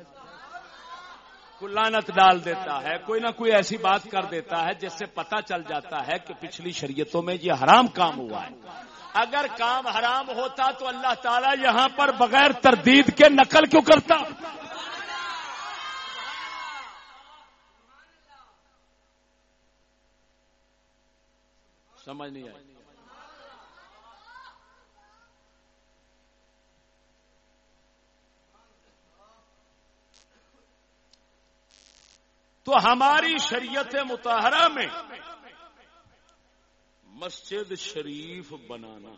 کوئی لانت ڈال دیتا ہے، کوئی نہ کوئی ایسی بات کر دیتا ہے جس سے پتا چل جاتا ہے کہ پچھلی شریعتوں میں یہ حرام کام ہوا ہے۔ اگر کام حرام ہوتا تو اللہ تعالیٰ یہاں پر بغیر تردید کے نقل کیوں کرتا؟ سمجھ نہیں آئی۔ تو ہماری شریعت متحرہ میں مسجد شریف بنانا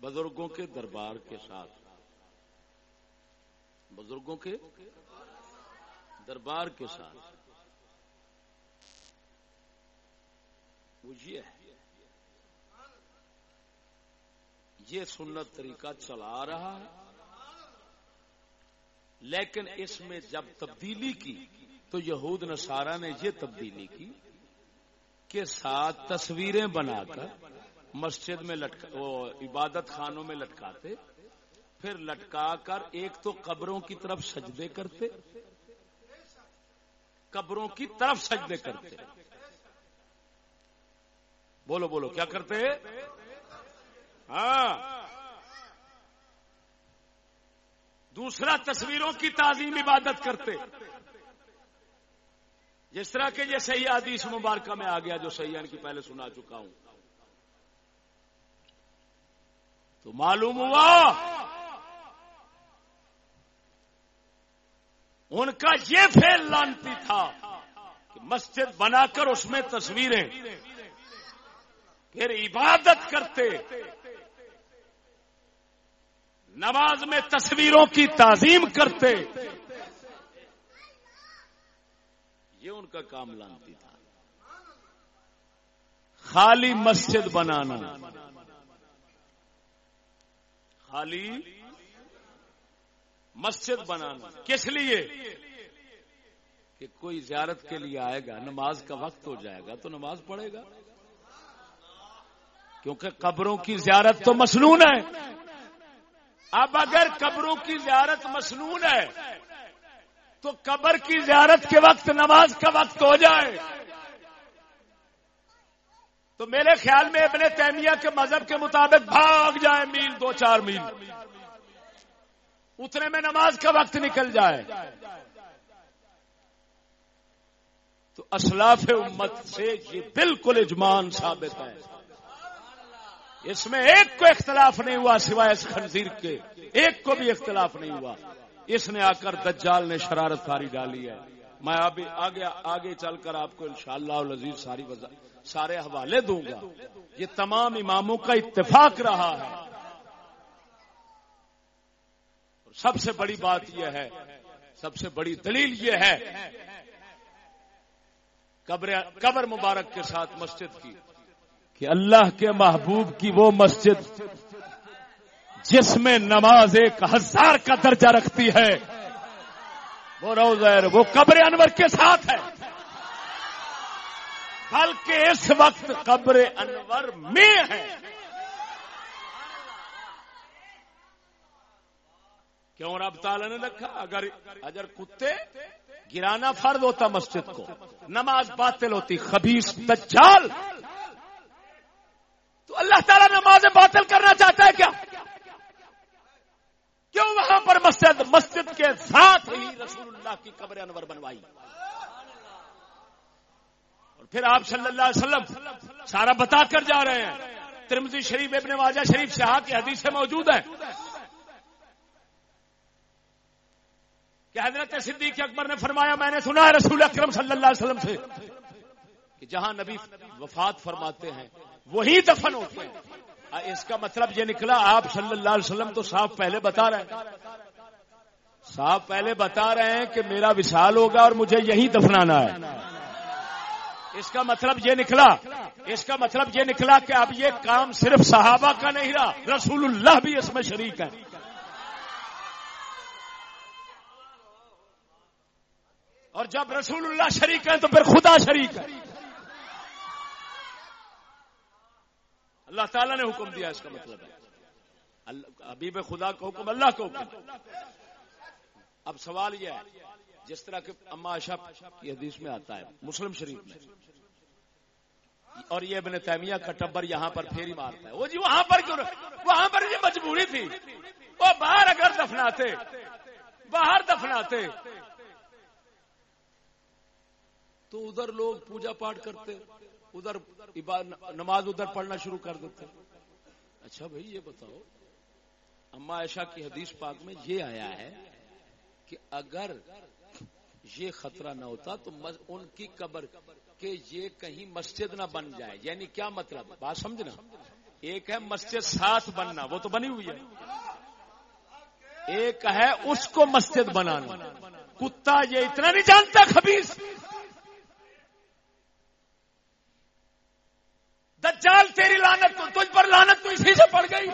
بزرگوں کے دربار کے ساتھ، بزرگوں کے دربار کے ساتھ۔ وہ یہ ہے۔ یہ سنت طریقہ چلا رہا ہے۔ لیکن اس میں جب تبدیلی کی تو یہود نصارہ نے یہ تبدیلی کی کہ سات تصویریں بنا کر مسجد میں لٹکا وہ عبادت خانوں میں لٹکاتے، پھر لٹکا کر ایک تو قبروں کی طرف سجدے کرتے، قبروں کی طرف سجدے کرتے۔ بولو بولو، کیا کرتے ہاں۔ دوسرا تصویروں کی تعظیم عبادت کرتے۔ جس طرح کے یہ صحیح حدیث مبارکہ میں آ گیا جو سیاح کی پہلے سنا چکا ہوں۔ تو معلوم ہوا ان کا یہ فیل لانتی تھا کہ مسجد بنا کر اس میں تصویریں۔ پھر عبادت کرتے۔ نماز میں تصویروں کی تعظیم کرتے۔ یہ ان کا کام لانتی تھا۔ خالی مسجد بنانا۔ خالی مسجد بنانا۔ کس لیے؟ کہ کوئی زیارت کے لیے آئے گا، نماز کا وقت ہو جائے گا تو نماز پڑھے گا۔ کیونکہ قبروں کی زیارت تو مصنون ہے۔ اب اگر قبروں کی زیارت مصنون ہے، تو قبر کی زیارت کے وقت، نماز کا وقت ہو جائے۔ تو میرے خیال میں ابن تیمیہ کے مذہب کے مطابق بھاگ جائے میل، دو چار میل۔ اتنے میں نماز کا وقت نکل جائے۔ تو اسلاف امت سے یہ بالکل اجمان ثابت ہے۔ اس میں ایک کو اختلاف نہیں ہوا سوائے اس خنزیر کے، ایک کو بھی اختلاف نہیں ہوا۔ اس نے آ کر دجال نے شرارت کاری ڈالی ہے۔ میں ابھی آگے آگے چل کر آپ کو انشاءاللہ شاء اللہ ساری سارے حوالے دوں گا۔ یہ تمام اماموں کا اتفاق رہا ہے۔ سب سے بڑی بات یہ ہے، سب سے بڑی دلیل یہ ہے قبر مبارک کے ساتھ مسجد کی۔ کہ اللہ کے محبوب کی وہ مسجد جس میں نماز ایک ہزار کا درجہ رکھتی ہے، وہ روزیر وہ قبر انور کے ساتھ ہے۔ بلکہ اس وقت قبر انور میں ہے۔ کیوں رب تعالی نے رکھا؟ اگر اگر کتے گرانا فرد ہوتا مسجد کو، نماز باطل ہوتی خبیص دجال تو اللہ تعالیٰ نماز باطل کرنا چاہتا ہے کیا؟ کیوں وہاں پر مسجد مسجد کے ساتھ ہی رسول اللہ کی قبر انور بنوائی؟ اور پھر آپ صلی اللہ علیہ وسلم سارا بتا کر جا رہے ہیں۔ ترمزی شریف، ابن واجہ شریف شاہ کی حدیث سے موجود ہے کہ حضرت صدیق اکبر نے فرمایا، میں نے سنا ہے رسول اکرم صلی اللہ علیہ وسلم سے کہ جہاں نبی وفات فرماتے ہیں وہی دفن ہوتے ہیں اس کا مطلب یہ نکلا، آپ صلی اللہ علیہ وسلم تو صاف پہلے بتا رہے ہیں۔ صاحب پہلے بتا رہے ہیں کہ میرا وشال ہوگا اور مجھے یہی دفنانا ہے۔ اس کا مطلب یہ نکلا، اس کا مطلب یہ نکلا کہ اب یہ کام صرف صحابہ کا نہیں رہا، رسول اللہ بھی اس میں شریک ہے اور جب رسول اللہ شریک ہے تو پھر خدا شریک ہے۔ اللہ تعالیٰ نے حکم دیا، اس کا مطلب ہے۔ حبیب خدا کا حکم اللہ کا حکم اب سوال یہ ہے، جس طرح کے اما اشب کی حدیث میں آتا ہے، مسلم شریف میں، اور یہ ابن تیمیہ کا ٹبر یہاں پر پھیری مارتا ہے۔ وہ جی وہاں پر کیوں وہاں پر یہ مجبوری تھی۔ وہ باہر اگر دفناتے، باہر دفناتے۔ تو ادھر لوگ پوجا پاٹ کرتے۔ ادھر نماز ادھر پڑھنا شروع کر دیتے اچھا بھائی، یہ بتاؤ، اما عائشہ کی حدیث پاک میں یہ آیا ہے کہ اگر یہ خطرہ نہ ہوتا تو ان کی قبر کہ یہ کہیں مسجد نہ بن جائے۔ یعنی کیا مطلب؟ بات سمجھنا۔ ایک ہے مسجد ساتھ بننا، وہ تو بنی ہوئی ہے۔ ایک ہے اس کو مسجد بنانا۔ کتا یہ اتنا نہیں جانتا، خبیص۔ دجال تیری لانت تجھ پر لانت تو اسی سے پڑ گئی۔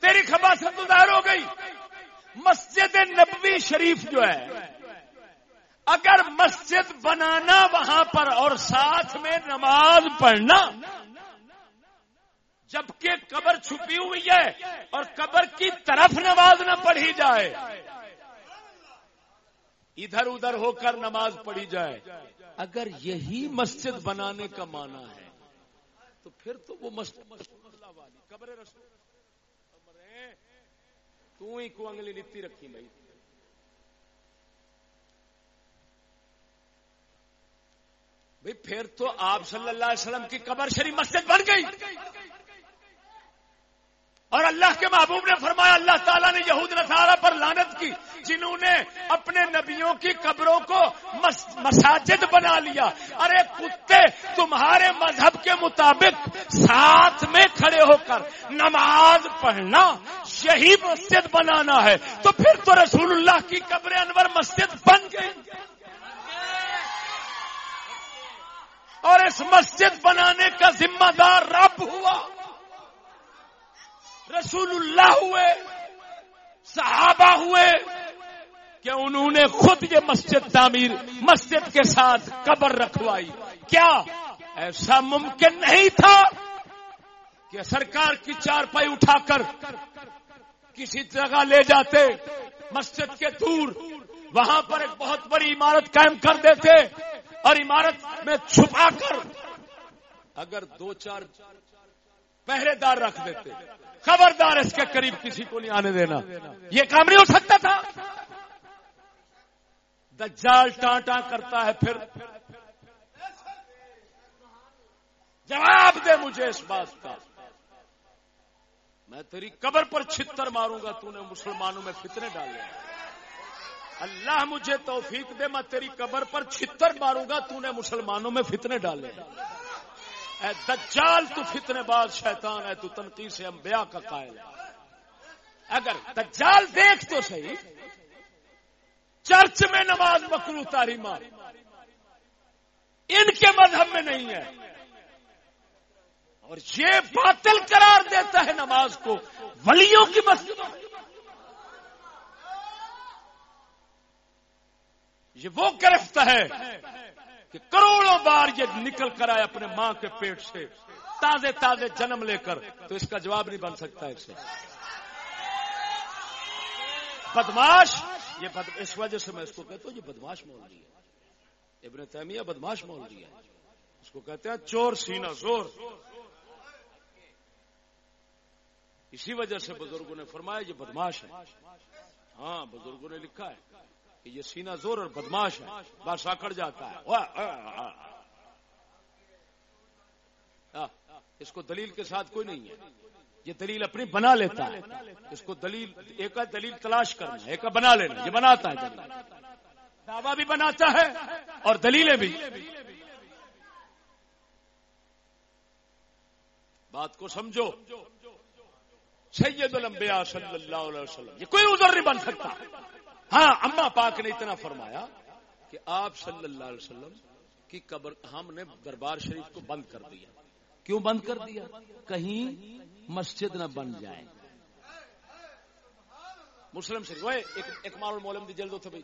تیری خبا سے ہو گئی۔ مسجد نبوی شریف جو ہے، اگر مسجد بنانا وہاں پر اور ساتھ میں نماز پڑھنا، جبکہ قبر چھپی ہوئی ہے اور قبر کی طرف نماز نہ پڑھی جائے ادھر ادھر ہو کر نماز پڑھی جائے۔ اگر یہی مسجد بنانے کا معنی ہے، تو پھر تو وہ مسجد قبر رسول تو ہی کو انگلی لتی رکھی بھائی۔ بھائی پھر تو آپ صلی اللہ علیہ وسلم کی قبر شریف مسجد بن گئی۔ اور اللہ کے محبوب نے فرمایا، اللہ تعالیٰ نے یہود نصارہ پر لانت کی، جنہوں نے اپنے نبیوں کی قبروں کو مساجد بنا لیا۔ ارے کتے، تمہارے مذہب کے مطابق ساتھ میں کھڑے ہو کر نماز پڑھنا یہی مسجد بنانا ہے۔ تو پھر تو رسول اللہ کی قبر انور مسجد بن گئی۔ اور اس مسجد بنانے کا ذمہ دار رب ہوا۔ رسول اللہ ہوئے، صحابہ ہوئے کہ انہوں نے خود یہ مسجد تعمیر، مسجد کے ساتھ قبر رکھوائی۔ کیا؟ ایسا ممکن نہیں تھا کہ سرکار کی چار پائی اٹھا کر کسی جگہ لے جاتے، مسجد کے دور، وہاں پر ایک بہت بڑی عمارت قائم کر دیتے اور عمارت میں چھپا کر اگر دو چار پہرے دار رکھ دیتے۔ خبردار اس کے قریب کسی کو نہیں آنے دینا۔ یہ کام نہیں ہو سکتا تھا۔ دجال ٹانٹا کرتا ہے پھر۔ جواب دے مجھے اس بات کا۔ میں تیری قبر پر چھتر ماروں گا، تو نے مسلمانوں میں فتنے ڈالے۔ اللہ مجھے توفیق دے، میں تیری قبر پر چھتر ماروں گا، تو نے مسلمانوں میں فتنے ڈالے۔ اے دجال، تو فتنے باز شیطان ہے، تو تنقید سے انبیاء کا قائل ہے۔ اگر دجال دیکھ تو صحیح، چرچ میں نماز مکرو تاریما ان کے مذہب میں نہیں ہے۔ اور یہ باطل قرار دیتا ہے نماز کو، ولیوں کی مسجد یہ وہ گرفت ہے کہ کروڑوں بار یہ نکل کر آئے اپنے ماں کے پیٹ سے، تازے تازے جنم لے کر، تو اس کا جواب نہیں بن سکتا اسے بدماش! یہ بد... اس وجہ سے میں اس کو کہتا ہوں، یہ بدماش مول ہے۔ ابن تیمیہ بدماش مول ہے۔ اس کو کہتے ہیں چور سینا زور۔ اسی وجہ سے بزرگوں نے فرمایا، یہ بدماش ہے۔ ہاں بزرگوں نے لکھا ہے۔ کہ یہ سینا زور اور بدماش ہے بس آکڑ جاتا ہے۔ اس کو دلیل کے ساتھ کوئی نہیں ہے۔ یہ دلیل اپنی بنا لیتا ہے۔ اس کو دلیل، ایک دلیل تلاش کرنا، ایک بنا لینا، یہ بناتا ہے۔ دعویٰ بھی بناتا ہے اور دلیلیں بھی۔ بات کو سمجھو۔ سید الانبیاء صلی اللہ علیہ وسلم، یہ کوئی ادھر نہیں بن سکتا۔ ہاں اما پاک نے اتنا فرمایا کہ آپ صلی اللہ علیہ وسلم کی قبر، ہم نے دربار شریف کو بند کر دیا۔ کیوں بند کر دیا؟ کہیں مسجد نہ بن جائے۔ مسلم شریف وہ ایک مال المولم دی جلد ہوتے بھائی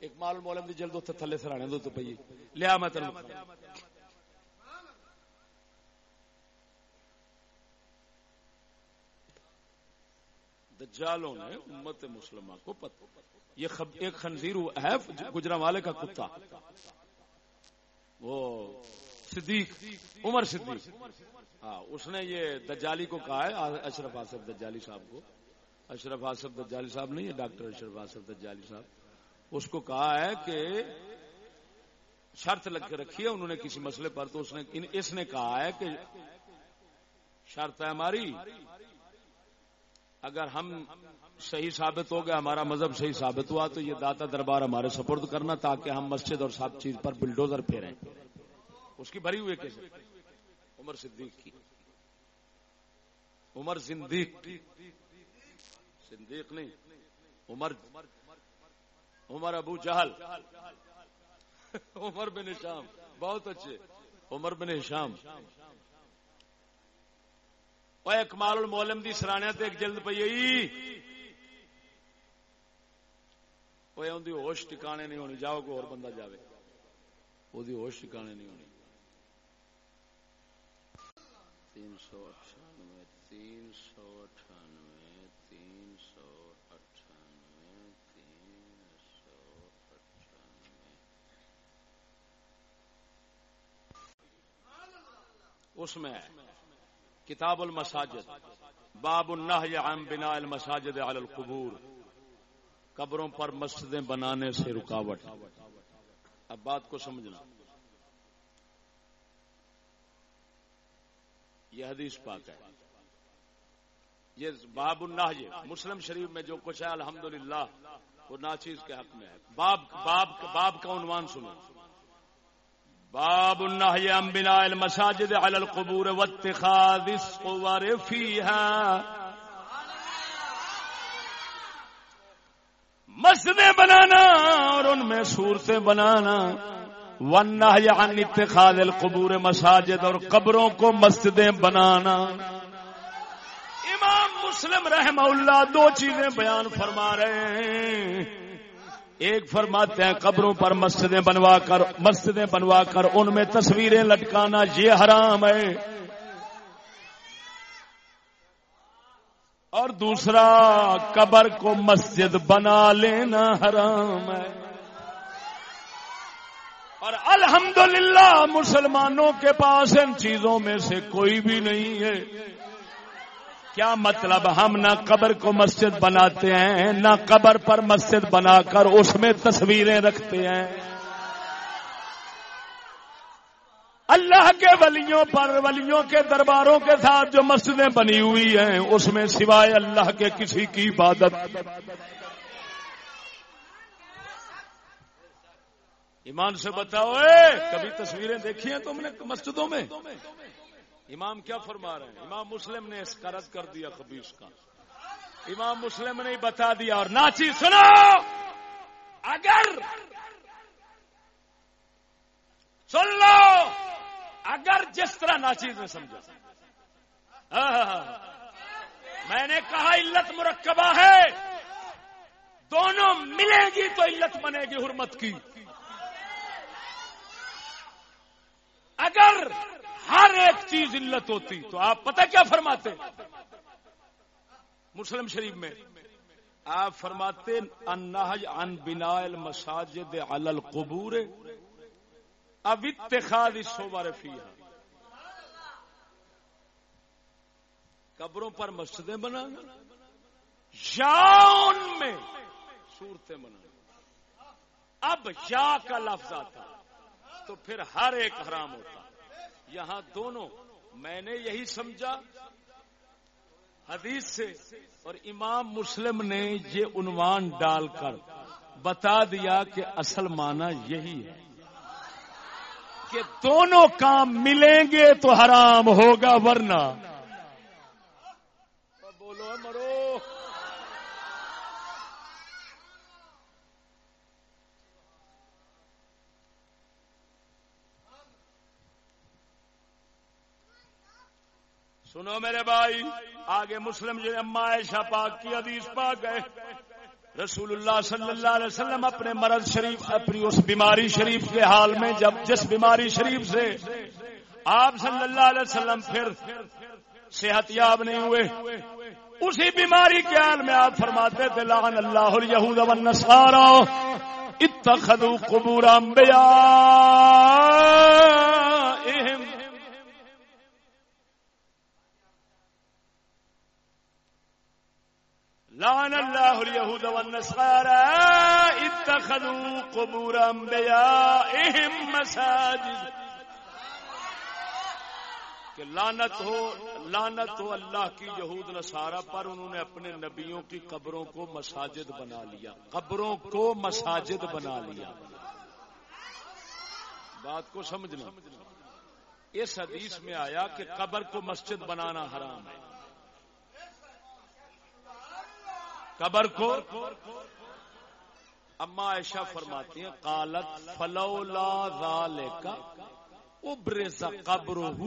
ایک مال المولم دی جلد ہوتے تھلے سرانے دو تو بھائی لیا میں تر دجالوں نے امت مسلمہ کو پتہ یہ ایک خنزیر ہے گجرا والے کا کتا۔ وہ صدیق، عمر صدیق۔ ہاں اس نے یہ دجالی کو کہا ہے، اشرف آصف دجالی صاحب کو۔ اشرف آصف دجالی صاحب نہیں ہے، ڈاکٹر اشرف آصف دجالی صاحب۔ اس کو کہا ہے کہ شرط لگ کے رکھی ہے انہوں نے کسی مسئلے پر تو اس نے اس نے کہا ہے کہ شرط ہے ہماری اگر ہم صحیح ثابت ہو گیا ہمارا مذہب صحیح ثابت ہوا، تو یہ داتا دربار ہمارے سپرد کرنا تاکہ ہم مسجد اور سب چیز پر بلڈوزر پھیریں۔ اس کی بھری ہوئی کیسے؟ عمر صدیق کی۔ عمر صدیق صدیق نہیں، عمر عمر ابو جہل۔ عمر بن شام بہت اچھے۔ عمر بن شام اور اکمال المولم دی سرانیا تے ایک جلد پی آئی ان دی ہوش ٹکانے نہیں ہونی، جاؤ کو اور بندہ جاوے۔ وہ دی ہوش ٹکانے نہیں ہونی۔ تین سو اٹھانوے تین سو اٹھانوے تین سو اٹھانوے تین سو اٹھانوے اس میں کتاب المساجد، باب النهي عن بناء المساجد على القبور۔ قبروں پر مسجدیں بنانے سے رکاوٹ۔ اب بات کو سمجھنا۔ یہ حدیث پاک ہے۔ یہ باب النهي مسلم شریف میں جو کچھ ہے، الحمدللہ، وہ ناچیز کے حق میں ہے۔ باب باب باب کا عنوان سنو۔ باب النهي عن بناء المساجد على القبور واتخاذ الصور فيها. مسجدیں بنانا اور ان میں صورتیں بنانا. والنهي عن اتخاذ القبور مساجد اور قبروں کو مسجدیں بنانا. امام مسلم رحمہ اللہ دو چیزیں بیان فرما رہے ہیں. ایک فرماتے ہیں، قبروں پر مسجدیں بنوا کر، مسجدیں بنوا کر، ان میں تصویریں لٹکانا یہ حرام ہے۔ اور دوسرا، قبر کو مسجد بنا لینا حرام ہے۔ اور الحمدللہ، مسلمانوں کے پاس ان چیزوں میں سے کوئی بھی نہیں ہے۔ کیا مطلب ہم نہ قبر کو مسجد بناتے ہیں، نہ قبر پر مسجد بنا کر اس میں تصویریں رکھتے ہیں۔ اللہ کے ولیوں پر، ولیوں کے درباروں کے ساتھ جو مسجدیں بنی ہوئی ہیں، اس میں سوائے اللہ کے کسی کی عبادت۔ ایمان سے بتاؤ کبھی تصویریں دیکھی ہیں تم نے مسجدوں میں؟ امام کیا فرما رہے ہیں؟ امام مسلم نے اس کا رد کر دیا خبیص کا۔ امام مسلم نے بتا دیا اور ناچی سنو! اگر سن لو! اگر جس طرح ناچیز نے سمجھا۔ ہاں، ہاں، ہاں۔ میں نے کہا علت مرکبہ ہے۔ دونوں ملے گی تو علت بنے گی حرمت کی۔ اگر ہر ایک چیز علت ہوتی تو آپ پتہ کیا فرماتے مسلم شریف میں آپ فرماتے انہج ان بنا المساجد علی القبور، اب اتخاذ صوبہ فیہا قبروں پر مسجدیں بنانا یا ان میں صورتیں بنانا۔ اب یا کا لفظ آتا تو پھر ہر ایک حرام ہوتا۔ یہاں دونوں میں نے یہی سمجھا حدیث سے اور امام مسلم نے یہ عنوان ڈال کر بتا دیا کہ اصل معنی یہی ہے کہ دونوں کام ملیں گے تو حرام ہوگا ورنہ بولو مرو سنو میرے بھائی، آگے مسلم جو اما عائشہ پاک کی حدیث پاک گئے رسول اللہ صلی اللہ علیہ وسلم اپنے مرض شریف، اپنی اس بیماری شریف کے حال میں، جب جس بیماری شریف سے آپ صلی اللہ علیہ وسلم پھر صحت یاب نہیں ہوئے، اسی بیماری کے حال میں آپ فرماتے تھے، لعن اللہ الیہود والنصارى اتخذوا قبور انبیاء۔ لعن الله اليهود والنصارى اتخذوا قبور انبيائهم مساجد. کہ لانت ہو لانت ہو اللہ کی یہود نصارہ پر انہوں نے اپنے نبیوں کی قبروں کو مساجد بنا لیا، قبروں کو مساجد بنا لیا۔ بات کو سمجھنا۔ اس حدیث میں آیا کہ قبر کو مسجد بنانا حرام ہے۔ قبر کو اما عائشہ فرماتی ہیں، قالت فلولا ذالک، ابرز قبره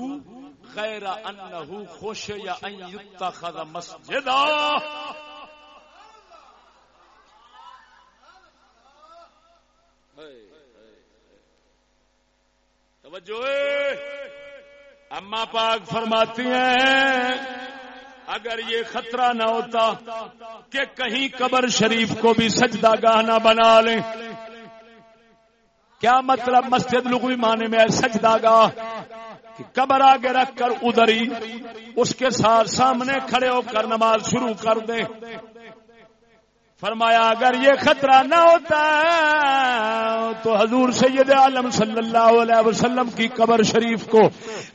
غیر انه خوش یا ان يتخذ مسجدا توجہ۔ اما پاک فرماتی ہیں اگر یہ خطرہ نہ ہوتا کہ کہیں قبر شریف کو بھی سجدہ گاہ نہ بنا لیں۔ کیا مطلب مسجد لغوی معنی میں ہے سجدہ گاہ؟ کہ قبر آگے رکھ کر ادھر ہی اس کے ساتھ سامنے کھڑے ہو کر نماز شروع کر دیں۔ فرمایا، اگر یہ خطرہ نہ ہوتا تو حضور سید عالم صلی اللہ علیہ وسلم کی قبر شریف کو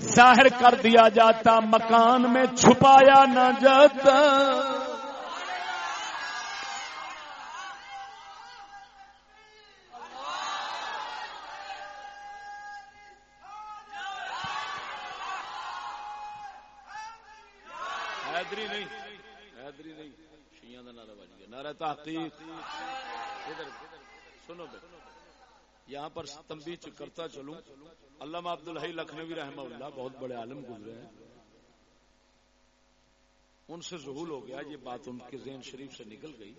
ظاہر کر دیا جاتا، مکان میں چھپایا نہ جاتا۔ نعرہ تحقیق. سنو بے. یہاں پر تنبیہ کرتا چلوں. علامہ عبد الحی لکھنوی رحمہ اللہ بہت بڑے عالم گزرے ہیں. ان سے ظہول ہو گیا، یہ بات ان کے ذہن شریف سے نکل گئی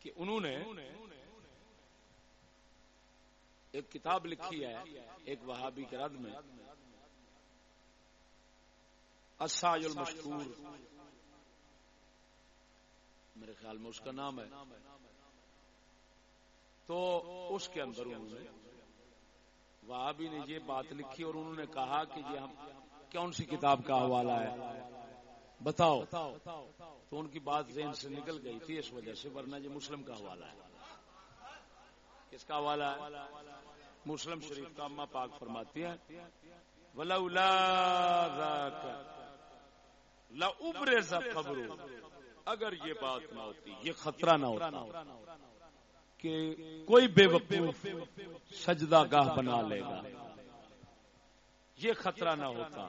کہ انہوں نے ایک کتاب لکھی ہے، ایک وہابی کے رد میں. اساج المشکور میرے خیال میں اس کا نام ہے۔ تو اس کے اندر انہوں نے وہابی نے یہ بات لکھی اور انہوں نے کہا کہ یہ ہم کون سی کتاب کا حوالہ ہے؟ بتاؤ۔ تو ان کی بات ذہن سے نکل گئی تھی اس وجہ سے، ورنہ یہ مسلم کا حوالہ ہے۔ کس کا حوالہ ہے؟ مسلم شریف کا اما پاک فرماتی ہے ولولا لا ابرز قبر اگر یہ بات نہ ہوتی یہ خطرہ نہ ہوتا کہ کوئی بے وقوف سجدہ گاہ بنا لے گا۔ یہ خطرہ نہ ہوتا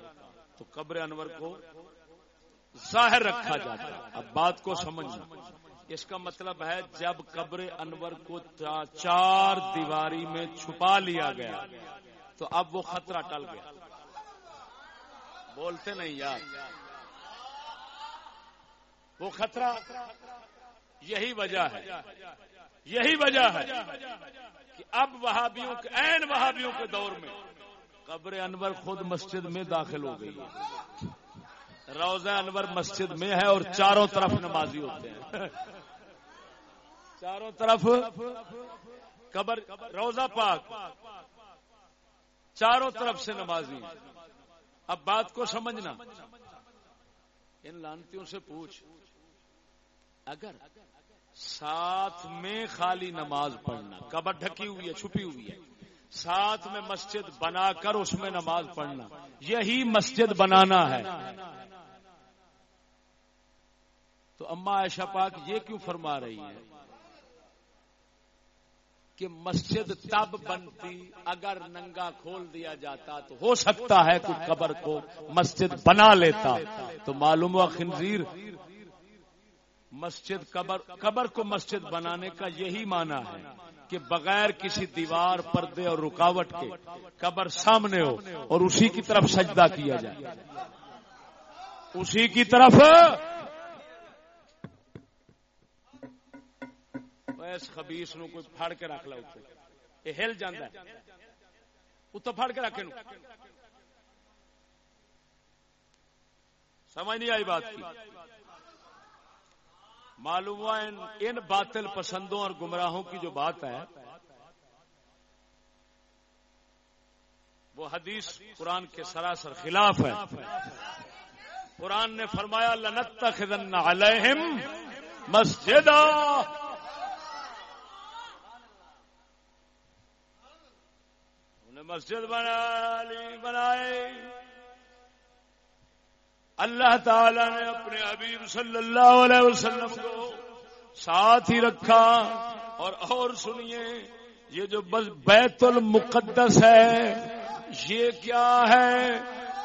تو قبر انور کو ظاہر رکھا جاتا اب بات کو سمجھنا۔ اس کا مطلب ہے جب قبر انور کو چار دیواری میں چھپا لیا گیا تو اب وہ خطرہ ٹل گیا۔ بولتے نہیں یار۔ وہ خطرہ یہی وجہ ہے، یہی وجہ ہے کہ اب وہابیوں کے این وہابیوں کے دور میں قبر انور خود مسجد میں داخل ہو گئی ہے۔ روزہ انور مسجد میں ہے اور چاروں طرف نمازی ہوتے ہیں۔ چاروں طرف قبر، روزہ پاک، چاروں طرف سے نمازی۔ اب بات کو سمجھنا ان لانتیوں سے پوچھ، اگر ساتھ میں خالی نماز پڑھنا، کبر ڈھکی ہوئی ہے، چھپی ہوئی ہے، ساتھ میں مسجد بنا کر اس میں نماز پڑھنا، یہی مسجد بنانا ہے۔ تو اما عائشہ پاک یہ کیوں فرما رہی ہے کہ مسجد تب بنتی، اگر ننگا کھول دیا جاتا تو ہو سکتا ہے کوئی قبر کو مسجد بنا لیتا۔ تو معلوم ہوا خنزیر، مسجد قبر قبر کو مسجد بنانے کا یہی معنی ہے کہ بغیر کسی دیوار، پردے اور رکاوٹ کے قبر سامنے ہو اور اسی کی طرف سجدہ کیا جائے۔ اسی کی طرف اس خبیس نو کوئی پھڑ کے رکھ لو یہ ہل جانا اتو پھڑ کے رکھے سمجھ نہیں آئی بات کی؟ معلوم ہوا ان باطل پسندوں اور گمراہوں کی جو بات ہے، وہ حدیث قرآن کے سراسر خلاف ہے۔ قرآن نے فرمایا لنت علیہم مسجد مسجد بنا لی بنائے اللہ تعالی نے اپنے حبیب صلی اللہ علیہ وسلم کو ساتھ ہی رکھا۔ اور اور سنیے، یہ جو بیت المقدس ہے، یہ کیا ہے؟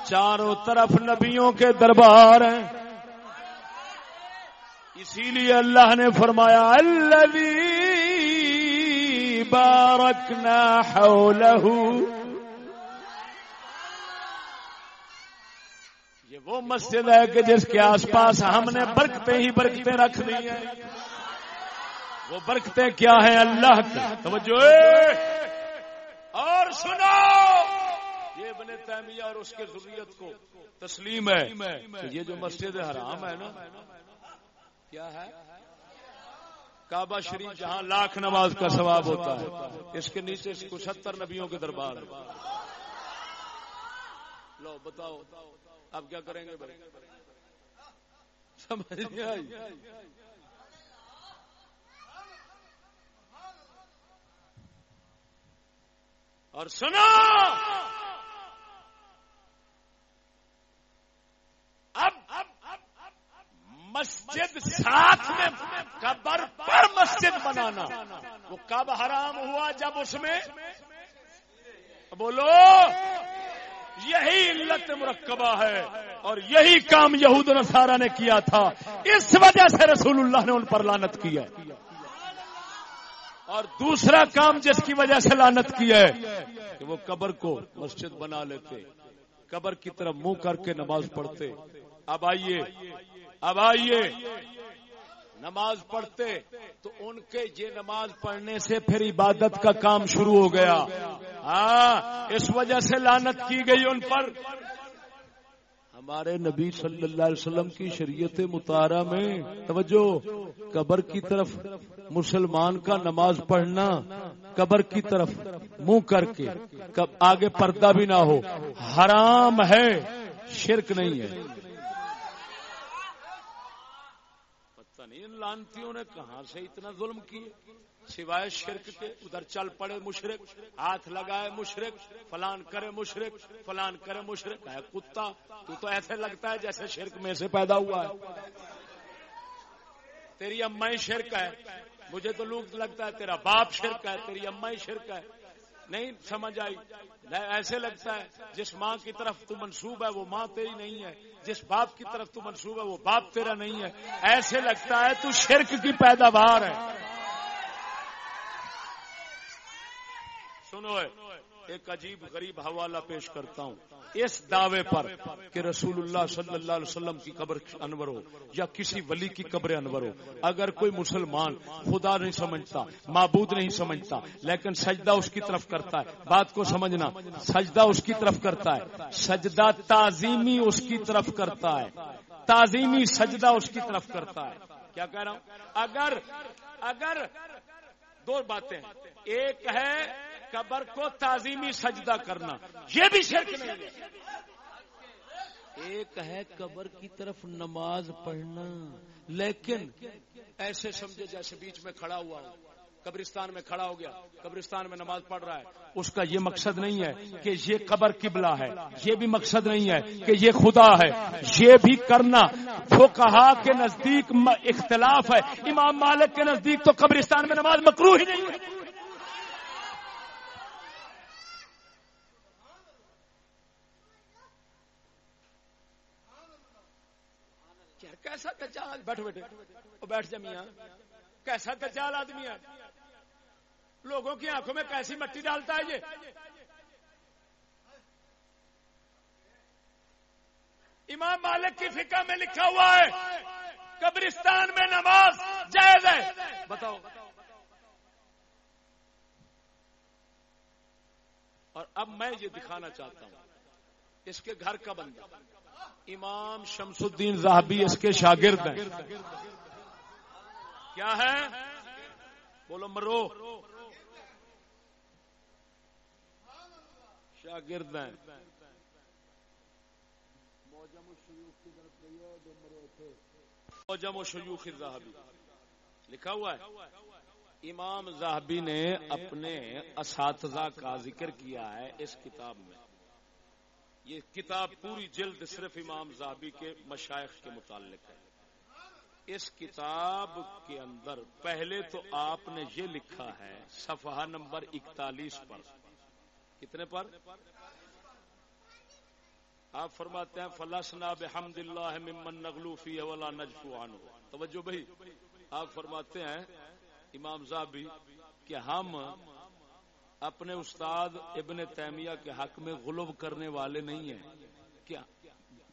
چاروں طرف نبیوں کے دربار ہیں۔ اسی لیے اللہ نے فرمایا اللہ بارکنا حوله. یہ وہ مسجد ہے کہ جس کے آس پاس ہم نے برکتیں ہی برکتیں رکھ دی ہیں۔ وہ برکتیں کیا ہیں اللہ کی؟ توجہ۔ اور سنو۔ یہ بنے تیمیہ اور اس کے ضروریت کو تسلیم ہے یہ جو مسجد حرام ہے نا، کیا ہے؟ کعبہ شریف جہاں لاکھ نماز کا ثواب ہوتا ہے، اس کے نیچے ستر نبیوں کے دربار لو، بتاؤ، آپ کیا کریں گے سمجھ نہیں آئی۔ اور سنا اب مسجد ساتھ میں قبر پر مسجد بنانا۔ وہ کب حرام ہوا جب اس میں؟ بولو، یہی علت مرکبہ ہے اور یہی کام یہود نصارہ نے کیا تھا۔ اس وجہ سے رسول اللہ نے ان پر لانت کیا اور دوسرا کام جس کی وجہ سے لانت کیا ہے، کہ وہ قبر کو مسجد بنا لیتے، قبر کی طرف منہ کر کے نماز پڑھتے۔ اب آئیے اب آئیے۔ نماز پڑھتے تو ان کے یہ نماز پڑھنے سے پھر عبادت کا کام شروع ہو گیا۔ ہاں اس وجہ سے لانت کی گئی ان پر۔ ہمارے نبی صلی اللہ علیہ وسلم کی شریعت مطالعہ میں، توجہ، قبر کی طرف مسلمان کا نماز پڑھنا، قبر کی طرف منہ کر کے آگے پردہ بھی نہ ہو۔ حرام ہے، شرک نہیں ہے۔ لانتیوں نے کہاں سے اتنا ظلم کیے؟ سوائے شرک کے، ادھر چل پڑے مشرق ہاتھ لگائے مشرق فلان کرے مشرق فلان کرے مشرق ہے، کتا، تو تو ایسے لگتا ہے جیسے شرک میں سے پیدا ہوا ہے۔ تیری اما ہی شرک ہے، مجھے تو لوگ لگتا ہے تیرا باپ شرک ہے، تیری اما ہی شرک ہے۔ نہیں سمجھ آئی؟ ایسے لگتا ہے، جس ماں کی طرف تو منسوب ہے، وہ ماں تیری نہیں ہے۔ جس باپ کی طرف تو منسوب ہے، وہ باپ تیرا نہیں ہے۔ ایسے لگتا ہے، تو شرک کی پیداوار ہے۔ سنو ایک عجیب غریب حوالہ پیش کرتا ہوں۔ اس دعوے پر کہ رسول اللہ صلی اللہ علیہ وسلم کی قبر انور ہو یا کسی ولی کی قبر انور ہو۔ اگر کوئی مسلمان خدا نہیں سمجھتا، معبود نہیں سمجھتا، لیکن سجدہ اس کی طرف کرتا ہے۔ بات کو سمجھنا، سجدہ اس کی طرف کرتا ہے۔ سجدہ تعظیمی اس کی طرف کرتا ہے۔ تعظیمی سجدہ اس کی طرف کرتا ہے۔ کیا کہہ رہا ہوں؟ اگر اگر دو باتیں۔ ایک ہے قبر کو تعظیمی سجدہ کرنا۔ یہ بھی شرک نہیں ایک ہے قبر کی طرف نماز پڑھنا، لیکن ایسے سمجھے جیسے بیچ میں کھڑا ہوا قبرستان میں کھڑا ہو گیا، قبرستان میں نماز پڑھ رہا ہے۔ اس کا یہ مقصد نہیں ہے کہ یہ قبر قبلہ ہے، یہ بھی مقصد نہیں ہے کہ یہ خدا ہے۔ یہ بھی کرنا۔ وہ کہا کے نزدیک اختلاف ہے۔ امام مالک کے نزدیک تو قبرستان میں نماز مکرو ہی نہیں ہے۔ کیسا کچال بیٹھو بیٹھے وہ بیٹھ جا میاں۔ کیسا کچال آدمی ہے؟ لوگوں کی آنکھوں میں کیسی مٹی ڈالتا ہے یہ؟ امام مالک کی فکا میں لکھا ہوا ہے، قبرستان میں نماز جائز ہے۔ بتاؤ۔ اور اب میں یہ دکھانا چاہتا ہوں، اس کے گھر کا بندہ۔ امام شمس الدین زاہبی اس کے شاگرد ہیں۔ کیا ہے؟ بولو مرو۔ شاگرد ہیں۔ موجم و شیوخ زاہبی لکھا ہوا ہے۔ امام زاہبی نے اپنے اساتذہ کا ذکر کیا ہے اس کتاب میں۔ یہ کتاب پوری جلد صرف امام زاہبی کے مشائق کے متعلق ہے۔ اس کتاب کے اندر پہلے تو آپ نے یہ لکھا ہے، صفحہ نمبر اکتالیس پر۔ کتنے پر؟ آپ فرماتے ہیں، فلسنا بحمد اللہ ممن نغلو فی ولا نجفو عنہ توجہ بھائی، آپ فرماتے ہیں، امام زابی کہ ہم اپنے استاد ابن تیمیہ کے حق میں غلب کرنے والے نہیں ہیں۔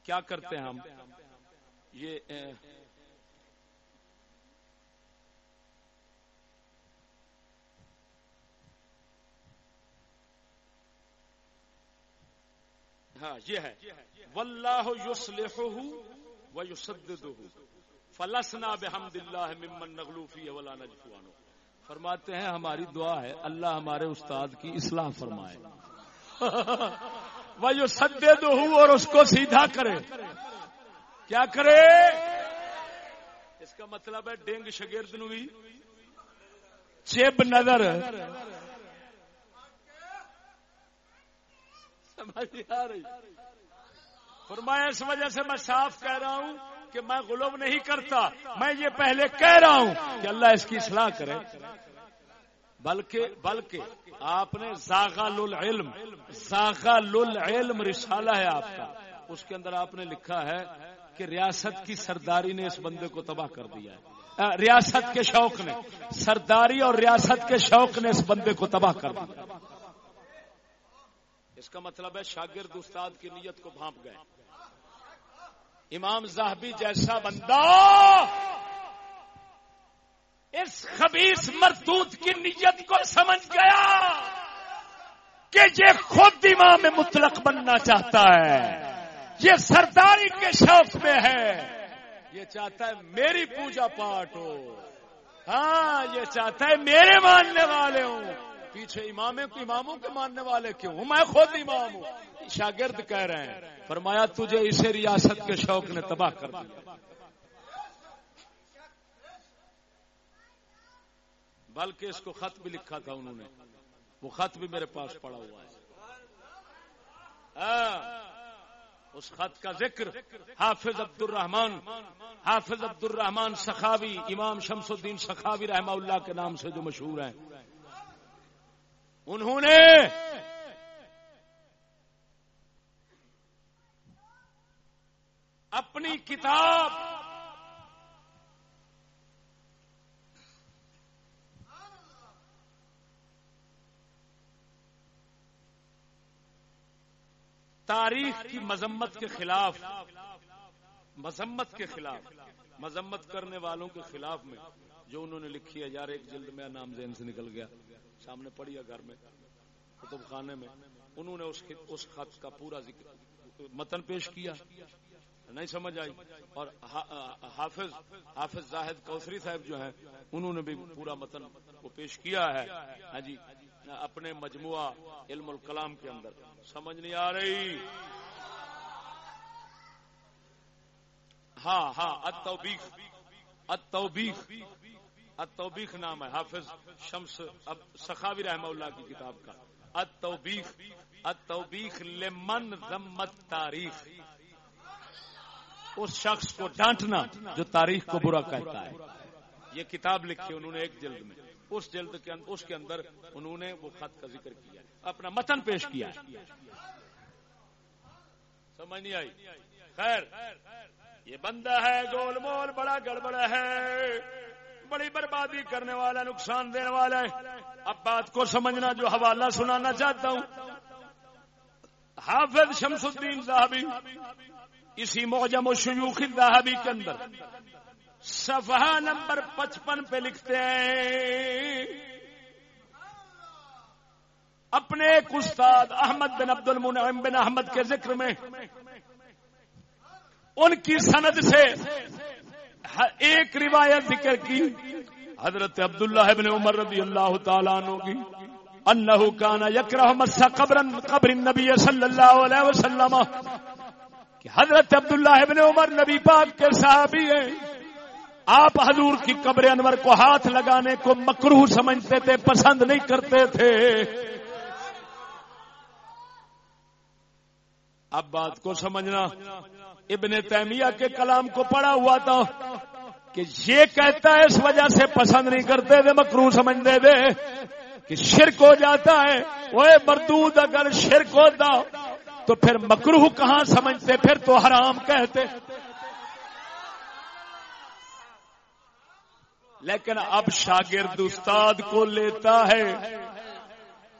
کیا کرتے ہیں ہم؟ یہ ہاں یہ ہے۔ واللہ یصلحہ و یسددہ فلسنا بحمد اللہ ممن نغلو فی ولا نجفو عنہ۔ فرماتے ہیں، ہماری دعا ہے، اللہ ہمارے استاد کی اصلاح فرمائے۔ وہ جو سدے دو اور اس کو سیدھا کرے۔ کیا کرے؟ اس کا مطلب ہے، ڈینگ شگرد نو بھی چیب نظر۔ فرمایا، اس وجہ سے میں صاف کہہ رہا ہوں کہ میں غلوم نہیں کرتا، میں یہ پہلے کہہ رہا ہوں کہ اللہ اس کی اصلاح کرے۔ بلکہ بلکہ آپ نے زاغل العلم زاغل العلم رسالہ ہے آپ کا۔ اس کے اندر آپ نے لکھا ہے کہ ریاست کی سرداری نے اس بندے کو تباہ کر دیا ہے۔ ریاست کے شوق نے، سرداری اور ریاست کے شوق نے اس بندے کو تباہ کر دیا۔ اس کا مطلب ہے شاگرد استاد کی نیت کو بھانپ گئے۔ امام زاہبی جیسا بندہ اس خبیص مردود کی نیت کو سمجھ گیا کہ یہ خود امام مطلق بننا چاہتا ہے۔ یہ سرداری کے شوق میں ہے۔ یہ چاہتا ہے میری پوجا پاٹ ہو۔ ہاں یہ چاہتا ہے میرے ماننے والے ہوں۔ پیچھے امام کو اماموں کے ماننے والے کیوں؟ ہوں میں خود امام ہوں۔ شاگرد کہہ رہے ہیں، فرمایا تجھے اسے ریاست کے شوق نے تباہ کر دیا۔ بلکہ اس کو خط بھی لکھا تھا انہوں نے۔ وہ خط بھی میرے پاس پڑا ہوا ہے۔ ہاں، اس خط کا ذکر حافظ عبد الرحمان حافظ عبد الرحمان سخاوی، امام شمس الدین سخاوی رحمہ اللہ کے نام سے جو مشہور ہیں۔ انہوں نے اپنی کتاب تاریخ کی مذمت کے خلاف، مذمت کے خلاف، مذمت کرنے والوں کے خلاف میں جو انہوں نے لکھی ہے، یار ایک جلد میں نام ذہن سے نکل گیا۔ سامنے پڑی ہے گھر میں، کتب خانے میں۔ انہوں نے اس اس خط کا پورا ذکر متن پیش کیا، نہیں سمجھ آئی۔ اور حافظ حافظ زاہد کوسری صاحب جو ہیں، انہوں نے بھی پورا متن کو پیش کیا ہے۔ ہاں جی اپنے مجموعہ علم الکلام کے اندر۔ سمجھ نہیں آ رہی۔ ہاں ہاں اتوبیخ اتوبیخ التوبیخ نام ہے، حافظ شمس سخاوی رحمہ اللہ کی کتاب کا۔ التوبیخ التوبیخ لمن ضمت تاریخ۔ اس شخص کو ڈانٹنا جو تاریخ کو برا کہتا ہے۔ یہ کتاب لکھی انہوں نے ایک جلد میں۔ اس جلد کے اندر، اس کے اندر انہوں نے وہ خط کا ذکر کیا۔ اپنا متن پیش کیا۔ سمجھ نہیں آئی؟ خیر، یہ بندہ ہے گول مول بڑا گڑبڑ ہے۔ بڑی بربادی کرنے والا، نقصان دینے والا ہے۔ اب بات کو سمجھنا، جو حوالہ سنانا چاہتا ہوں۔ حافظ شمس الدین صاحبی اسی موجم و شیوخ صاحبی کے اندر صفحہ نمبر پچپن پہ لکھتے ہیں۔ اپنے ایک استاد احمد بن عبد المنعم بن احمد کے ذکر میں، ان کی سند سے ایک روایت ذکر کی۔ حضرت عبداللہ ابن عمر رضی اللہ تعالیٰ عنہ کی۔ انہو کانا یکرہ مسا قبر قبر النبی صلی اللہ علیہ وسلم۔ کہ حضرت عبداللہ ابن عمر نبی پاک کے صحابی ہیں۔ آپ حضور کی قبر انور کو ہاتھ لگانے کو مکروح سمجھتے تھے، پسند نہیں کرتے تھے۔ اب بات کو سمجھنا۔ ابن تیمیہ کے کلام کو پڑا ہوا تھا کہ یہ کہتا ہے اس وجہ سے پسند نہیں کرتے تھے مکرو سمجھتے تھے کہ شرک ہو جاتا ہے۔ وہ مردود اگر شرک ہوتا تو پھر مکروح کہاں سمجھتے؟ پھر تو حرام کہتے۔ لیکن اب شاگرد استاد کو لیتا ہے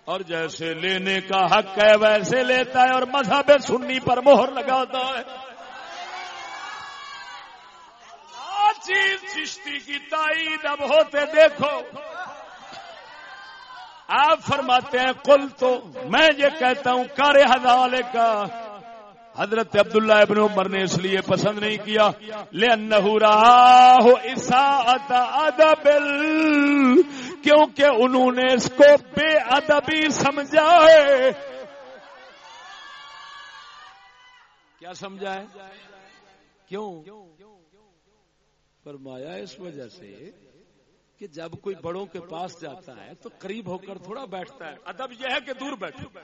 اور جیسے لینے کا حق ہے ویسے لیتا ہے اور مذہب سنی پر مہر لگاتا ہے۔ چیز چشتی کی تائید اب ہوتے دیکھو۔ آپ فرماتے ہیں کل تو میں یہ کہتا ہوں، کار حوالے کا حضرت عبداللہ ابن عمر نے اس لیے پسند نہیں کیا۔ لے ادب کیونکہ انہوں نے اس کو بے ادبی سمجھا ہے۔ کیا سمجھا ہے؟ کیوں؟ فرمایا اس وجہ سے کہ جب کوئی بڑوں کے پاس جاتا ہے تو قریب ہو کر تھوڑا بیٹھتا ہے۔ ادب یہ ہے کہ دور بیٹھے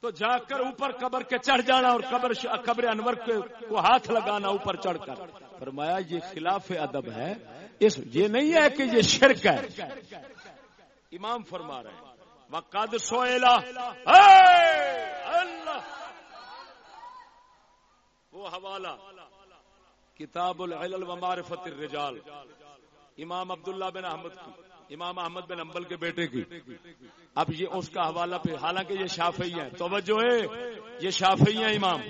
تو جا کر اوپر قبر کے چڑھ جانا اور قبر قبر انور کو ہاتھ لگانا اوپر چڑھ کر۔ فرمایا یہ خلاف ادب ہے۔ اس یہ نہیں ہے کہ یہ شرک ہے۔ امام فرما رہے ہیں۔ وقد سوئلہ اللہ وہ حوالہ، کتاب العلل و معرفت الرجال، امام عبداللہ بن احمد کی، امام احمد بن امبل کے بیٹے کی۔ اب یہ اس کا حوالہ پہ حالانکہ یہ شافعی ہیں۔ توجہ ہے، یہ شافعی ہیں امام۔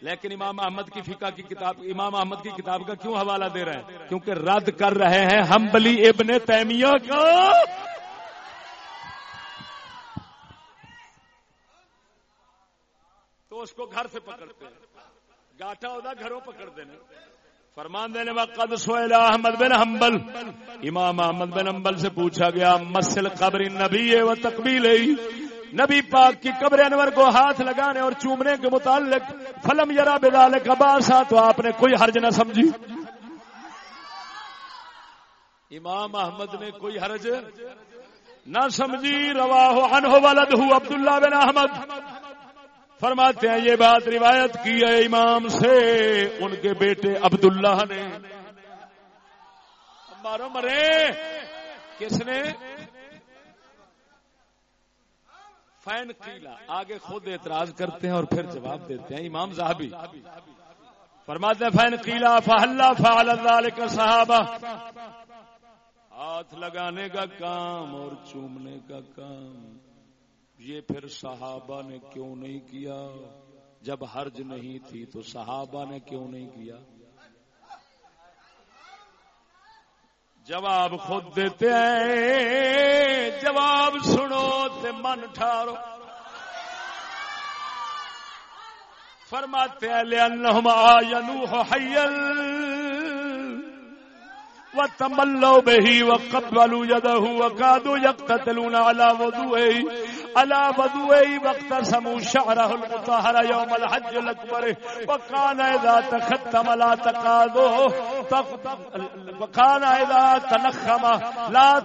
لیکن امام احمد کی فقہ کی کتاب، امام احمد کی کتاب کا کیوں حوالہ دے رہے ہیں؟ کیونکہ رد کر رہے ہیں ہم بلی ابن تیمیہ کا۔ تو اس کو گھر سے پکڑتے ہیں۔ گاٹا ہوتا گھروں پکڑ دینے فرمان دینے وقت سوئل احمد بن حنبل۔ امام احمد بن حنبل سے پوچھا گیا، مسل قبر نبی و تقبیل نبی پاک کی قبر انور کو ہاتھ لگانے اور چومنے کے متعلق، فلم یرا بدال کباسا تو آپ نے کوئی حرج نہ سمجھی۔ امام احمد نے کوئی حرج نہ سمجھی۔ روا ہو انہ ولد ہو عبداللہ بن احمد۔ فرماتے ہیں، یہ بات روایت کی ہے امام سے، ان کے بیٹے عبداللہ نے۔ مارو مرے، کس نے؟ فین کیلا آگے خود اعتراض کرتے ہیں اور پھر جواب دیتے ہیں۔ امام صاحبی فرماتے ہیں، فین کیلا فہلہ فعل اللہ کا صحابہ۔ ہاتھ لگانے کا کام اور چومنے کا کام۔ یہ پھر صحابہ نے کیوں نہیں کیا؟ جب حرج نہیں تھی تو صحابہ نے کیوں نہیں کیا؟ جواب خود دیتے ہیں، جواب سنو تے من ٹھارو۔ فرماتے ہیں لے آ حیل وتملوا به وقبلوا يده وكادوا يقتتلون على وضوئه۔ الا على وقت سمو شعره المطهر يوم الحج الأكبر، وكان اذا تختم لا تقادو وكان اذا تنخم لا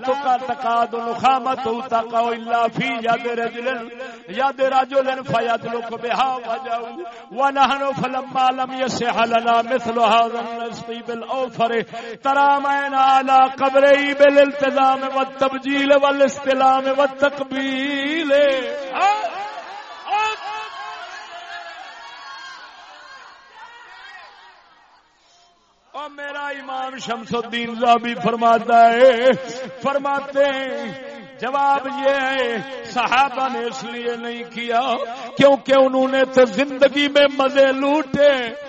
تقادو نخامته تقو الا في يد رجل. يد رجل فيدلك بها وجهه ونحن فلما لم يسح لنا مثل هذا النصيب الأوفر۔ ترى ما على قبره بالالتزام والتبجيل والاستلام والتقبيل۔ اور میرا امام شمس الدین زابی فرماتا ہے، فرماتے ہیں جواب یہ ہے، صحابہ نے اس لیے نہیں کیا کیونکہ انہوں نے تو زندگی میں مزے لوٹے۔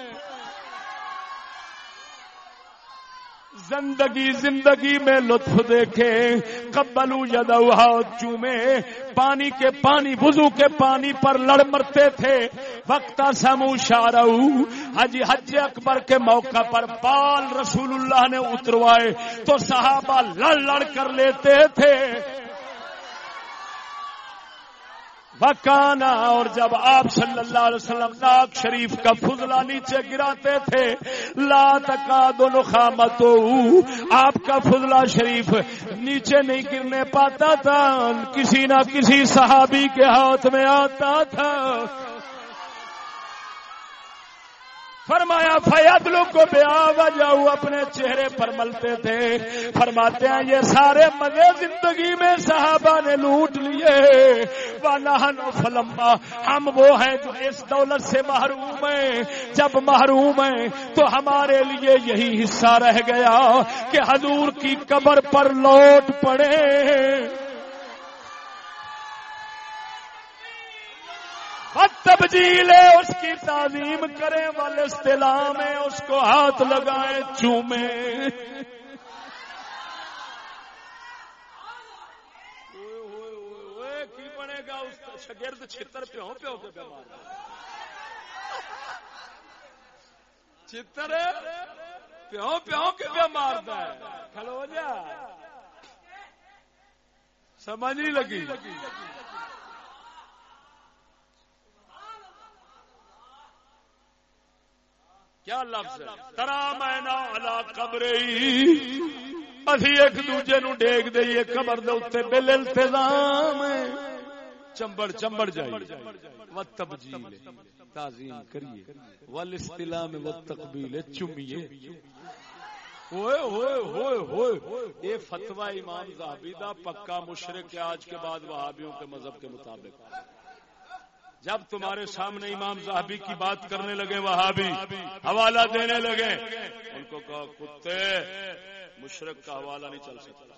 زندگی زندگی میں لطف دیکھے کبلو یدوہا چومے، پانی کے پانی، وضو کے پانی پر لڑ مرتے تھے۔ وقت سمو شارو حج حج اکبر کے موقع پر بال رسول اللہ نے اتروائے تو صحابہ لڑ لڑ کر لیتے تھے۔ وکانا اور جب آپ صلی اللہ علیہ وسلم ناک شریف کا فضلہ نیچے گراتے تھے، لا تکا دونوں خامت آپ کا فضلہ شریف نیچے نہیں گرنے پاتا تھا، کسی نہ کسی صحابی کے ہاتھ میں آتا تھا۔ فرمایا فیاد لوگ کو بیا جاؤ اپنے چہرے پر ملتے تھے۔ فرماتے ہیں، یہ سارے مزے زندگی میں صحابہ نے لوٹ لیے۔ فلما، ہم وہ ہیں جو اس دولت سے محروم ہیں۔ جب محروم ہیں، تو ہمارے لیے یہی حصہ رہ گیا کہ حضور کی قبر پر لوٹ پڑے۔ تبجیل ہے اس کی تعظیم کریں والے استعلام ہے، اس کو ہاتھ لگائیں چومے کی بنے گا؟ اس کا شگرد چھتر پیوں پیوں کے بیمار۔ چتر پیوں پیوں کے بیمار کھلو جا۔ سمجھ نہیں لگی۔ کیا لفظ ترا مینا الا قبر اسی ایک دوجے نو ڈیگ دئیے قبر دے اوتے بل التزام چمبڑ چمبڑ جائے و تبجیل، تعظیم کریے۔ ول استلام و تقبیل چمیے ہوئے ہوئے ہوئے ہوئے۔ یہ فتوی امام زاہبی دا پکا مشرق آج کے بعد وہابیوں کے مذہب کے مطابق۔ جب تمہارے سامنے امام صاحبی کی بات کرنے لگے وہابی حوالہ دینے لگے۔ ان کو کہا کتے مشرق کا حوالہ نہیں چل سکتا۔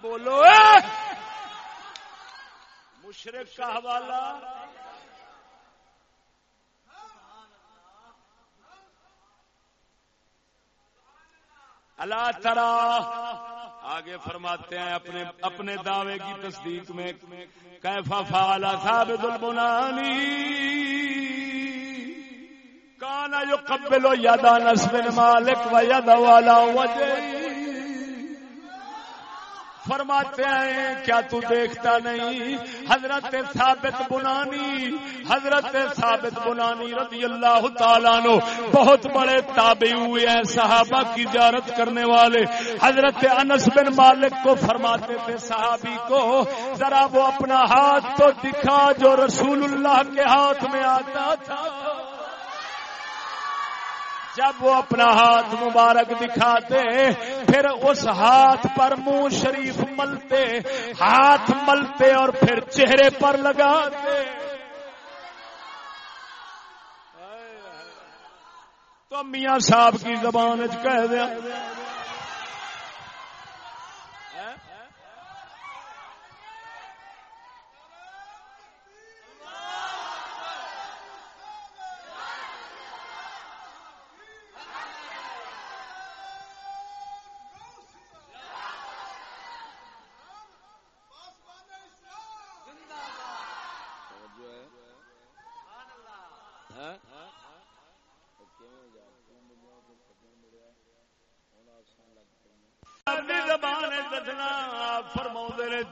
بولو مشرق کا حوالہ۔ اللہ ترا آگے فرماتے ہیں اپنے اپنے دعوے کی تصدیق میں، کیفا فالا ثابت البنانی؟ کانا جو قبل و یادا نسب مالک و ید والا وجہ۔ فرماتے ہیں، کیا تو دیکھتا نہیں؟ حضرت ثابت بنانی، حضرت ثابت بنانی رضی اللہ تعالیٰ نو بہت بڑے تابع ہوئے ہیں، صحابہ کی زیارت کرنے والے۔ حضرت انس بن مالک کو فرماتے تھے صحابی کو، ذرا وہ اپنا ہاتھ تو دکھا جو رسول اللہ کے ہاتھ میں آتا تھا۔ جب وہ اپنا ہاتھ مبارک دکھاتے، پھر اس ہاتھ پر منہ شریف ملتے، ہاتھ ملتے اور پھر چہرے پر لگاتے۔ تو میاں صاحب کی زبان کہہ دیا۔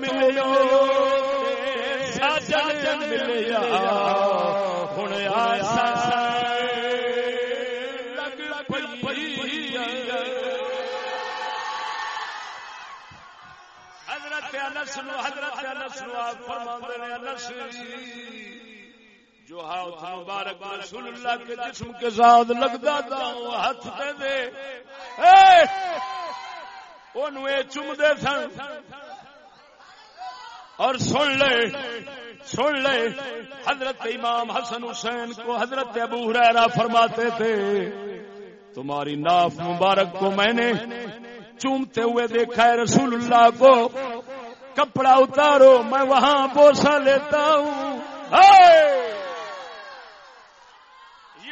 ملو ساجا ملیا آسا لگ حضرت انس نو حضرت انس نو آپ فرماندے انس، جو ہاتھ مبارک رسول اللہ کے جسم کے ساتھ لگتا تھا، وہ ہاتھ دے دے۔ چمدے سن۔ اور سن لے سن لے، حضرت امام حسن حسین کو حضرت ابو ہریرا فرماتے تھے، تمہاری ناف مبارک کو میں نے چومتے ہوئے دیکھا ہے رسول اللہ کو۔ کپڑا اتارو، میں وہاں بوسا لیتا ہوں۔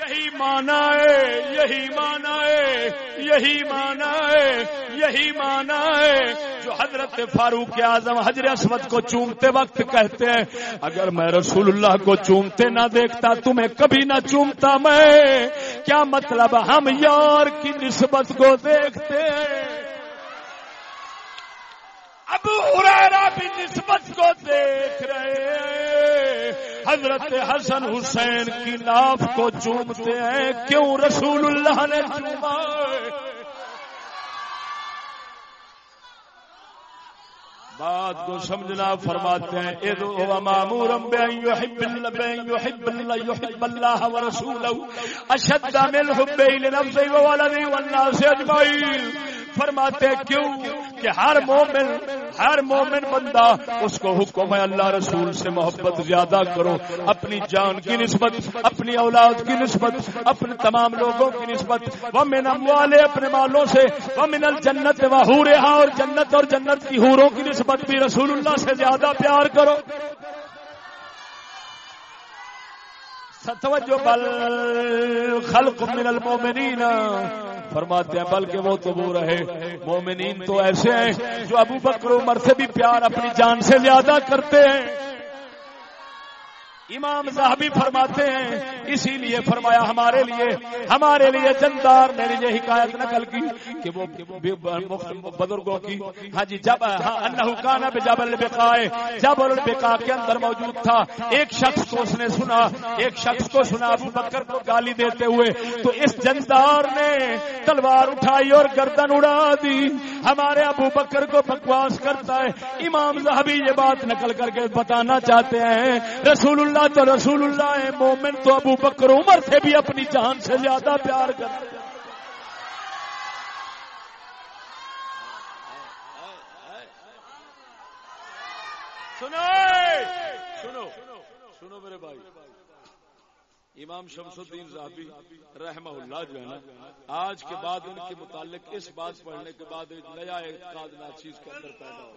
یہی مانا ہے، یہی مانا ہے، یہی مانا ہے، یہی مانا ہے۔ جو حضرت فاروق اعظم حضرت اسود کو چومتے وقت کہتے ہیں، اگر میں رسول اللہ کو چومتے نہ دیکھتا، تمہیں کبھی نہ چومتا میں۔ کیا مطلب ہم یار کی نسبت کو دیکھتے ہیں؟ اب ارا بھی نسبت کو دیکھ رہے ہیں۔ حضرت حسن حسین کی ناف کو چومتے ہیں۔ کیوں رسول اللہ نے چوما بات کو سمجھنا فرماتے ہیں۔ ادو مامورم اللہ ورسولہ اشد من حبه لنفسه وولده والناس اجمعین فرماتے کیوں؟ کہ ہر مومن ہر مومن بندہ اس کو حکم ہے اللہ رسول سے محبت زیادہ کرو، اپنی جان کی نسبت، اپنی اولاد کی نسبت، اپنے تمام لوگوں کی نسبت۔ وہ من والے اپنے مالوں سے۔ وہ من الجنت و اور جنت اور جنت کی حوروں کی نسبت بھی رسول اللہ سے زیادہ پیار کرو۔ ستوجو بل خلق من المومنین فرماتے ہیں، بلکہ وہ تو وہ رہے۔ مومنین تو ایسے ہیں جو ابو بکر عمر سے بھی پیار اپنی جان سے زیادہ کرتے ہیں۔ امام صاحبی فرماتے ہیں، اسی لیے فرمایا ہمارے لیے ہمارے لیے جندار نے یہ حکایت نقل کی کہ وہ بزرگوں کی ہاں جی جب ہاں جب البقائے جب البقا کے اندر موجود تھا۔ ایک شخص کو اس نے سنا، ایک شخص کو سنا ابو بکر کو گالی دیتے ہوئے۔ تو اس جندار نے تلوار اٹھائی اور گردن اڑا دی۔ ہمارے ابو بکر کو بکواس کرتا ہے۔ امام صاحبی یہ بات نقل کر کے بتانا چاہتے ہیں۔ رسول اللہ تو رسول اللہ ہے مومن تو ابو بکر عمر سے بھی اپنی جان سے زیادہ پیار کرتے سنو سنو سنو میرے بھائی۔ امام شمس الدین صاحبی رحمہ اللہ جو ہے نا آج کے بعد ان کے متعلق اس بات پڑھنے کے بعد نیا اعتقاد ناچیز کے اندر پیدا ہو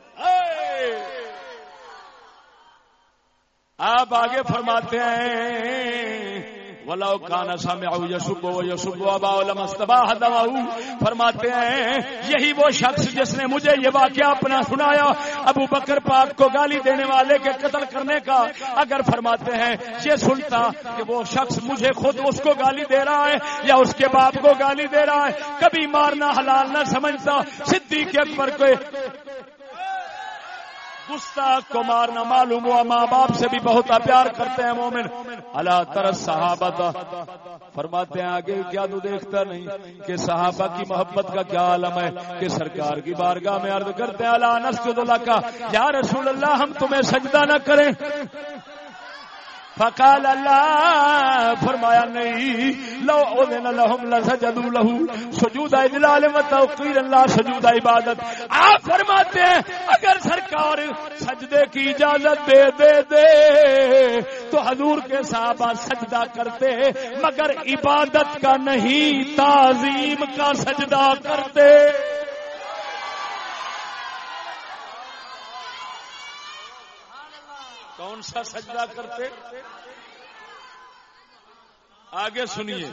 آپ آگے فرماتے ہیں ولو کانا سامع یسب و یسب ابا علم استباح دواؤ فرماتے ہیں، یہی وہ شخص جس نے مجھے یہ واقعہ اپنا سنایا، ابو بکر پاک کو گالی دینے والے کے قتل کرنے کا۔ اگر فرماتے ہیں، یہ سنتا کہ وہ شخص مجھے خود اس کو گالی دے رہا ہے یا اس کے باپ کو گالی دے رہا ہے، کبھی مارنا حلال نہ سمجھتا، صدیق اکبر کو گستاخ کو مارنا معلوم ہوا، ماں باپ سے بھی بہت پیار کرتے ہیں مومن۔ اللہ ترس صحابہ فرماتے ہیں آگے کیا تو دیکھتا نہیں کہ صحابہ کی محبت کا کیا عالم ہے، کہ سرکار کی بارگاہ میں عرض کرتے ہیں اللہ نسجد اللہ کا یا رسول اللہ، ہم تمہیں سجدہ نہ کریں۔ فقال اللہ فرمایا نہیں، لو اذن لهم لسجدوا له سجود اجلال و توقیر اللہ سجود عبادت۔ آپ فرماتے ہیں، اگر سرکار سجدے کی اجازت دے دے دے، تو حضور کے صحابہ سجدہ کرتے، مگر عبادت کا نہیں، تعظیم کا سجدہ کرتے۔ کون سا سجدہ کرتے؟ آگے سنیے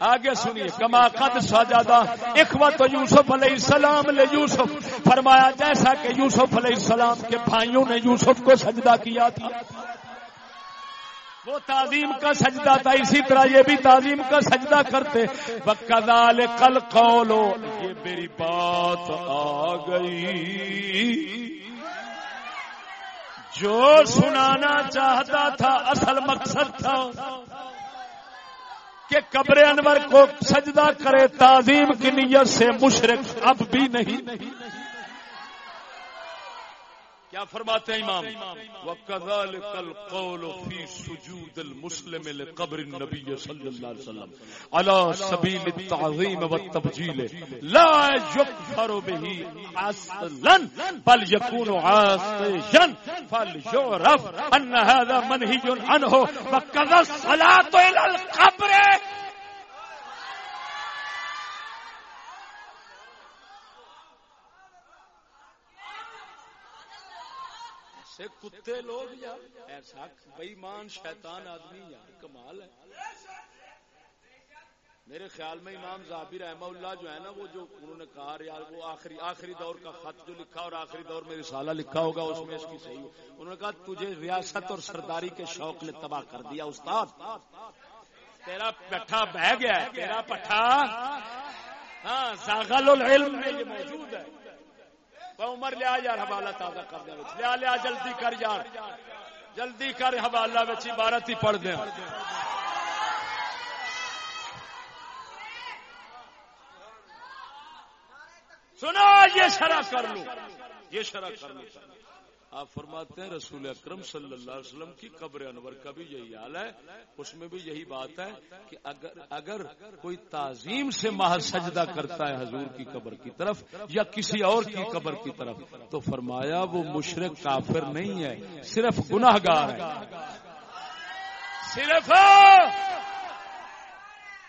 آگے سنیے، کما قد سجادہ اخوت یوسف علیہ السلام لے یوسف، فرمایا جیسا کہ یوسف علیہ السلام کے بھائیوں نے یوسف کو سجدہ کیا تھا۔ وہ تعظیم کا سجدہ تھا، اسی طرح یہ بھی تعظیم کا سجدہ کرتے۔ بکال کل قولو یہ میری بات آ گئی۔ جو سنانا چاہتا تھا، اصل مقصد تھا۔ کہ قبر انور کو سجدہ کرے تعظیم کی نیت سے مشرق اب بھی نہیں۔ کیا فرماتے ہیں امام؟ وَكَذَلِكَ الْقَوْلُ فِي سُجُودِ الْمُسْلِمِ لِقَبْرِ النَّبِيِّ صلی اللہ علیہ وسلم. عَلَى سَبِيلِ التَّعْظِيمِ وَالتَّبْجِيلِ. لَا يُكْفَرُ بِهِ عَسْلًا بَلْ يَكُونُ عَاسِجًا فَلْيُعْرَفْ أَنَّ هَذَا مَنْهِجٌ عَنْهُ. وَكَذَا الصَّلَاةُ إِلَى الْقَبْرِ. ایسے کتے لوگ یار، ایسا بےمان شیطان آدمی یار، کمال ہے۔ میرے خیال میں امام زابر رحمہ اللہ جو ہے نا، وہ جو انہوں نے کہا یار، وہ آخری آخری دور کا خط جو لکھا اور آخری دور میں رسالہ لکھا ہوگا، اس میں اس کی صحیح انہوں نے کہا، تجھے ریاست اور سرداری کے شوق نے تباہ کر دیا، استاد۔ تیرا پٹھا بہ گیا ہے، تیرا پٹھا۔ ہاں ساغل العلم میں یہ موجود ہے۔ عمر لیا یار، حوالہ تازہ کر دیا لیا لیا، جلدی کر یار۔ جلدی کر حوالہ بچ عبارت ہی پڑھ دیا سنا یہ شرح کر لو۔ یہ شرح کر لو۔ آپ فرماتے ہیں رسول اکرم صلی اللہ علیہ وسلم کی قبر انور کا بھی یہی حال ہے۔ اس میں بھی یہی بات ہے کہ اگر اگر کوئی تعظیم سے ماہ سجدہ کرتا ہے حضور کی قبر کی طرف یا کسی اور کی قبر کی طرف، تو فرمایا وہ مشرق کافر نہیں ہے، صرف گناہ گار ہے صرف!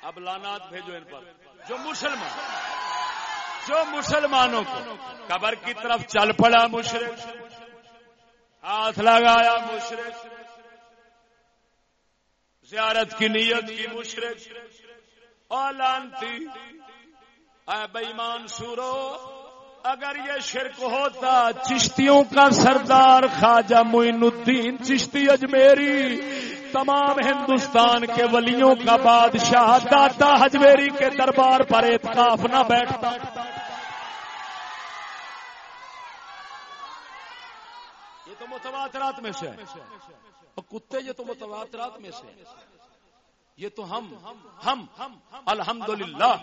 اب لانات بھیجو ان پر۔ جو مسلمان جو مسلمانوں کو قبر کی طرف چل پڑا مشرق۔ ہاتھ لگایا مشرق۔ زیارت کی نیت کی مشرق۔ اولانتی اے بےمان سورو، اگر یہ شرک ہوتا، چشتیوں کا سردار خواجہ معین الدین چشتی اجمیری، تمام ہندوستان کے ولیوں کا بادشاہ داتا ہجمیری کے دربار پر اتکاف نہ بیٹھتا۔ متواترات میں سے۔ کتے یہ تو متواترات میں سے۔ یہ تو ہم ہم الحمد للہ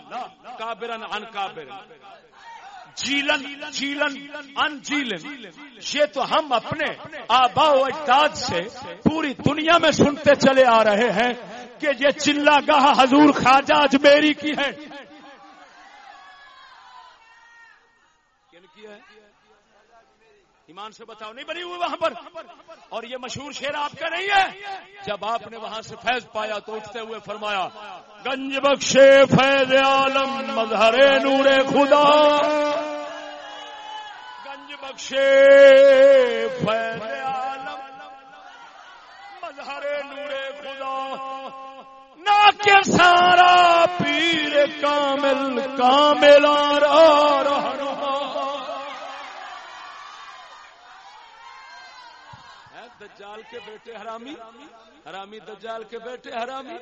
کابرن ان کابر۔ جیلن جیلن ان جیلن۔ یہ تو ہم اپنے آبا و اجداد سے پوری دنیا میں سنتے چلے آ رہے ہیں کہ یہ چلا گاہ حضور خواجہ اجمیری کی ہے۔ ایمان سے بتاؤ نہیں بنی ہوئی وہاں پر۔ اور یہ مشہور شیر آپ کا نہیں ہے۔ جب آپ نے وہاں سے فیض پایا تو اٹھتے ہوئے فرمایا، گنج بخشے فیض عالم، مظہر نور خدا۔ گنج بخشے فیض عالم، مظہر نور خدا۔ نہ کے سارا پیر کامل کامل آ دجال کے بیٹے حرامی حرامی دجال کے بیٹے حرامی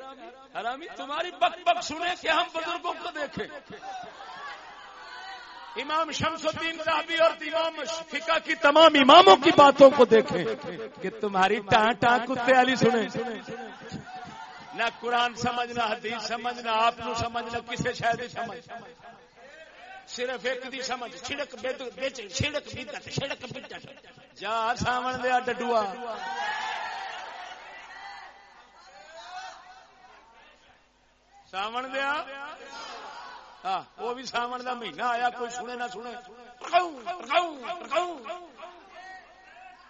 حرامی، تمہاری بک بک سنے کہ ہم بزرگوں کو دیکھیں۔ امام شمس الدین صاحبی اور امام فقہ کی تمام اماموں کی باتوں کو دیکھیں کہ تمہاری ٹان ٹان کتے والی سنے نہ قرآن سمجھنا حدیث سمجھنا آپ نو سمجھنا کسے شاید سمجھ۔ صرف ایک دی سمجھ، چھڑک بیچ چھڑک بدت چھڑک بدت جا سامن دیا ڈڈوا سامن دیا؟ ہاں وہ بھی سامن دا مہینہ آیا، کوئی سنے نہ سنے۔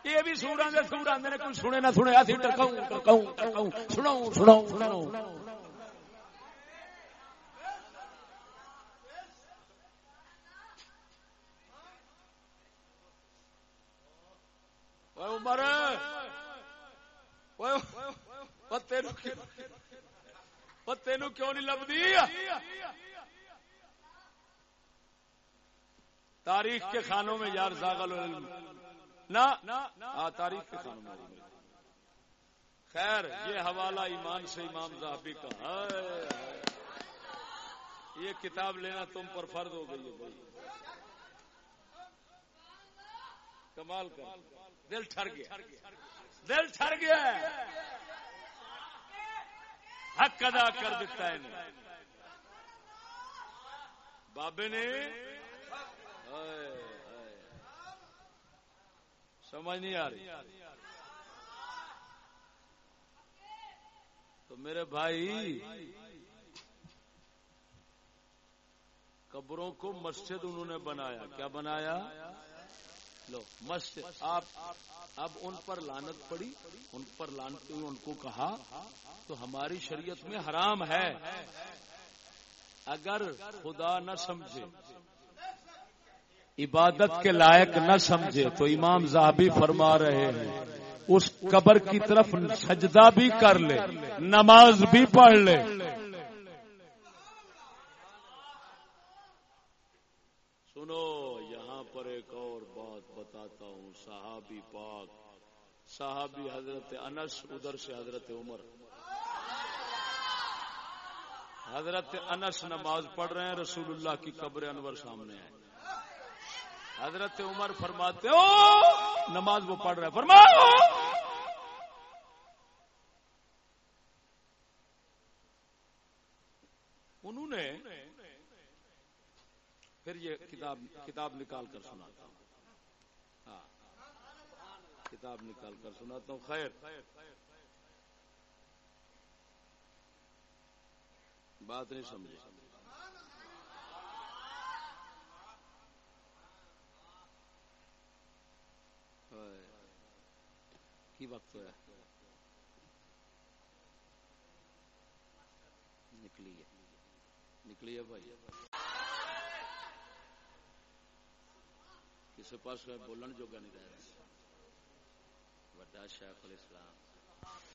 یہ بھی سورا دے سور آدھے کوئی سنے نہ سنے۔ اتھی ٹرکاؤں ٹرکاؤں ٹرکاؤں۔ سناؤں سناؤں سناؤں۔ عمر تین کیوں نہیں لبھی؟ تاریخ کے خانوں میں یار زاغل نہ تاریخ کے خانوں میں۔ خیر، یہ حوالہ ایمان سے امام صاحبی کا۔ یہ کتاب لینا تم پر فرض ہو گئی ہے کمال کا دل ٹھر گیا۔ دل ٹھر گیا۔ حق ادا کر دیتا ہے بابے نے۔ سمجھ نہیں آ رہی۔ تو میرے بھائی، قبروں کو مسجد انہوں نے بنایا۔ کیا بنایا؟ لو مسجد آپ، اب ان پر لانت پڑی، ان پر لانت ہوئی ان کو کہا، تو ہماری شریعت میں حرام ہے۔ اگر خدا نہ سمجھے، عبادت کے لائق نہ سمجھے، تو امام زاہبی فرما رہے ہیں، اس قبر کی طرف سجدہ بھی کر لے، نماز بھی پڑھ لے سنو یہاں پر ایک اور بات بتاتا ہوں صحابی پاک، صحابی حضرت انس، ادھر سے حضرت عمر۔ حضرت انس نماز پڑھ رہے ہیں، رسول اللہ کی قبر انور سامنے آئے۔ حضرت عمر فرماتے ہو، نماز وہ پڑھ رہے ہیں فرماؤ۔ انہوں نے پھر یہ کتاب کتاب نکال کر سناتا ہوں۔ ہاں۔ کتاب نکال کر سناتا ہوں. خیر. بات نہیں سمجھے کی وقت ہوا نکلی ہے. نکلی ہے بھائی. کسی پاس بولن جوگا نہیں رہا وڈا شیخ الاسلام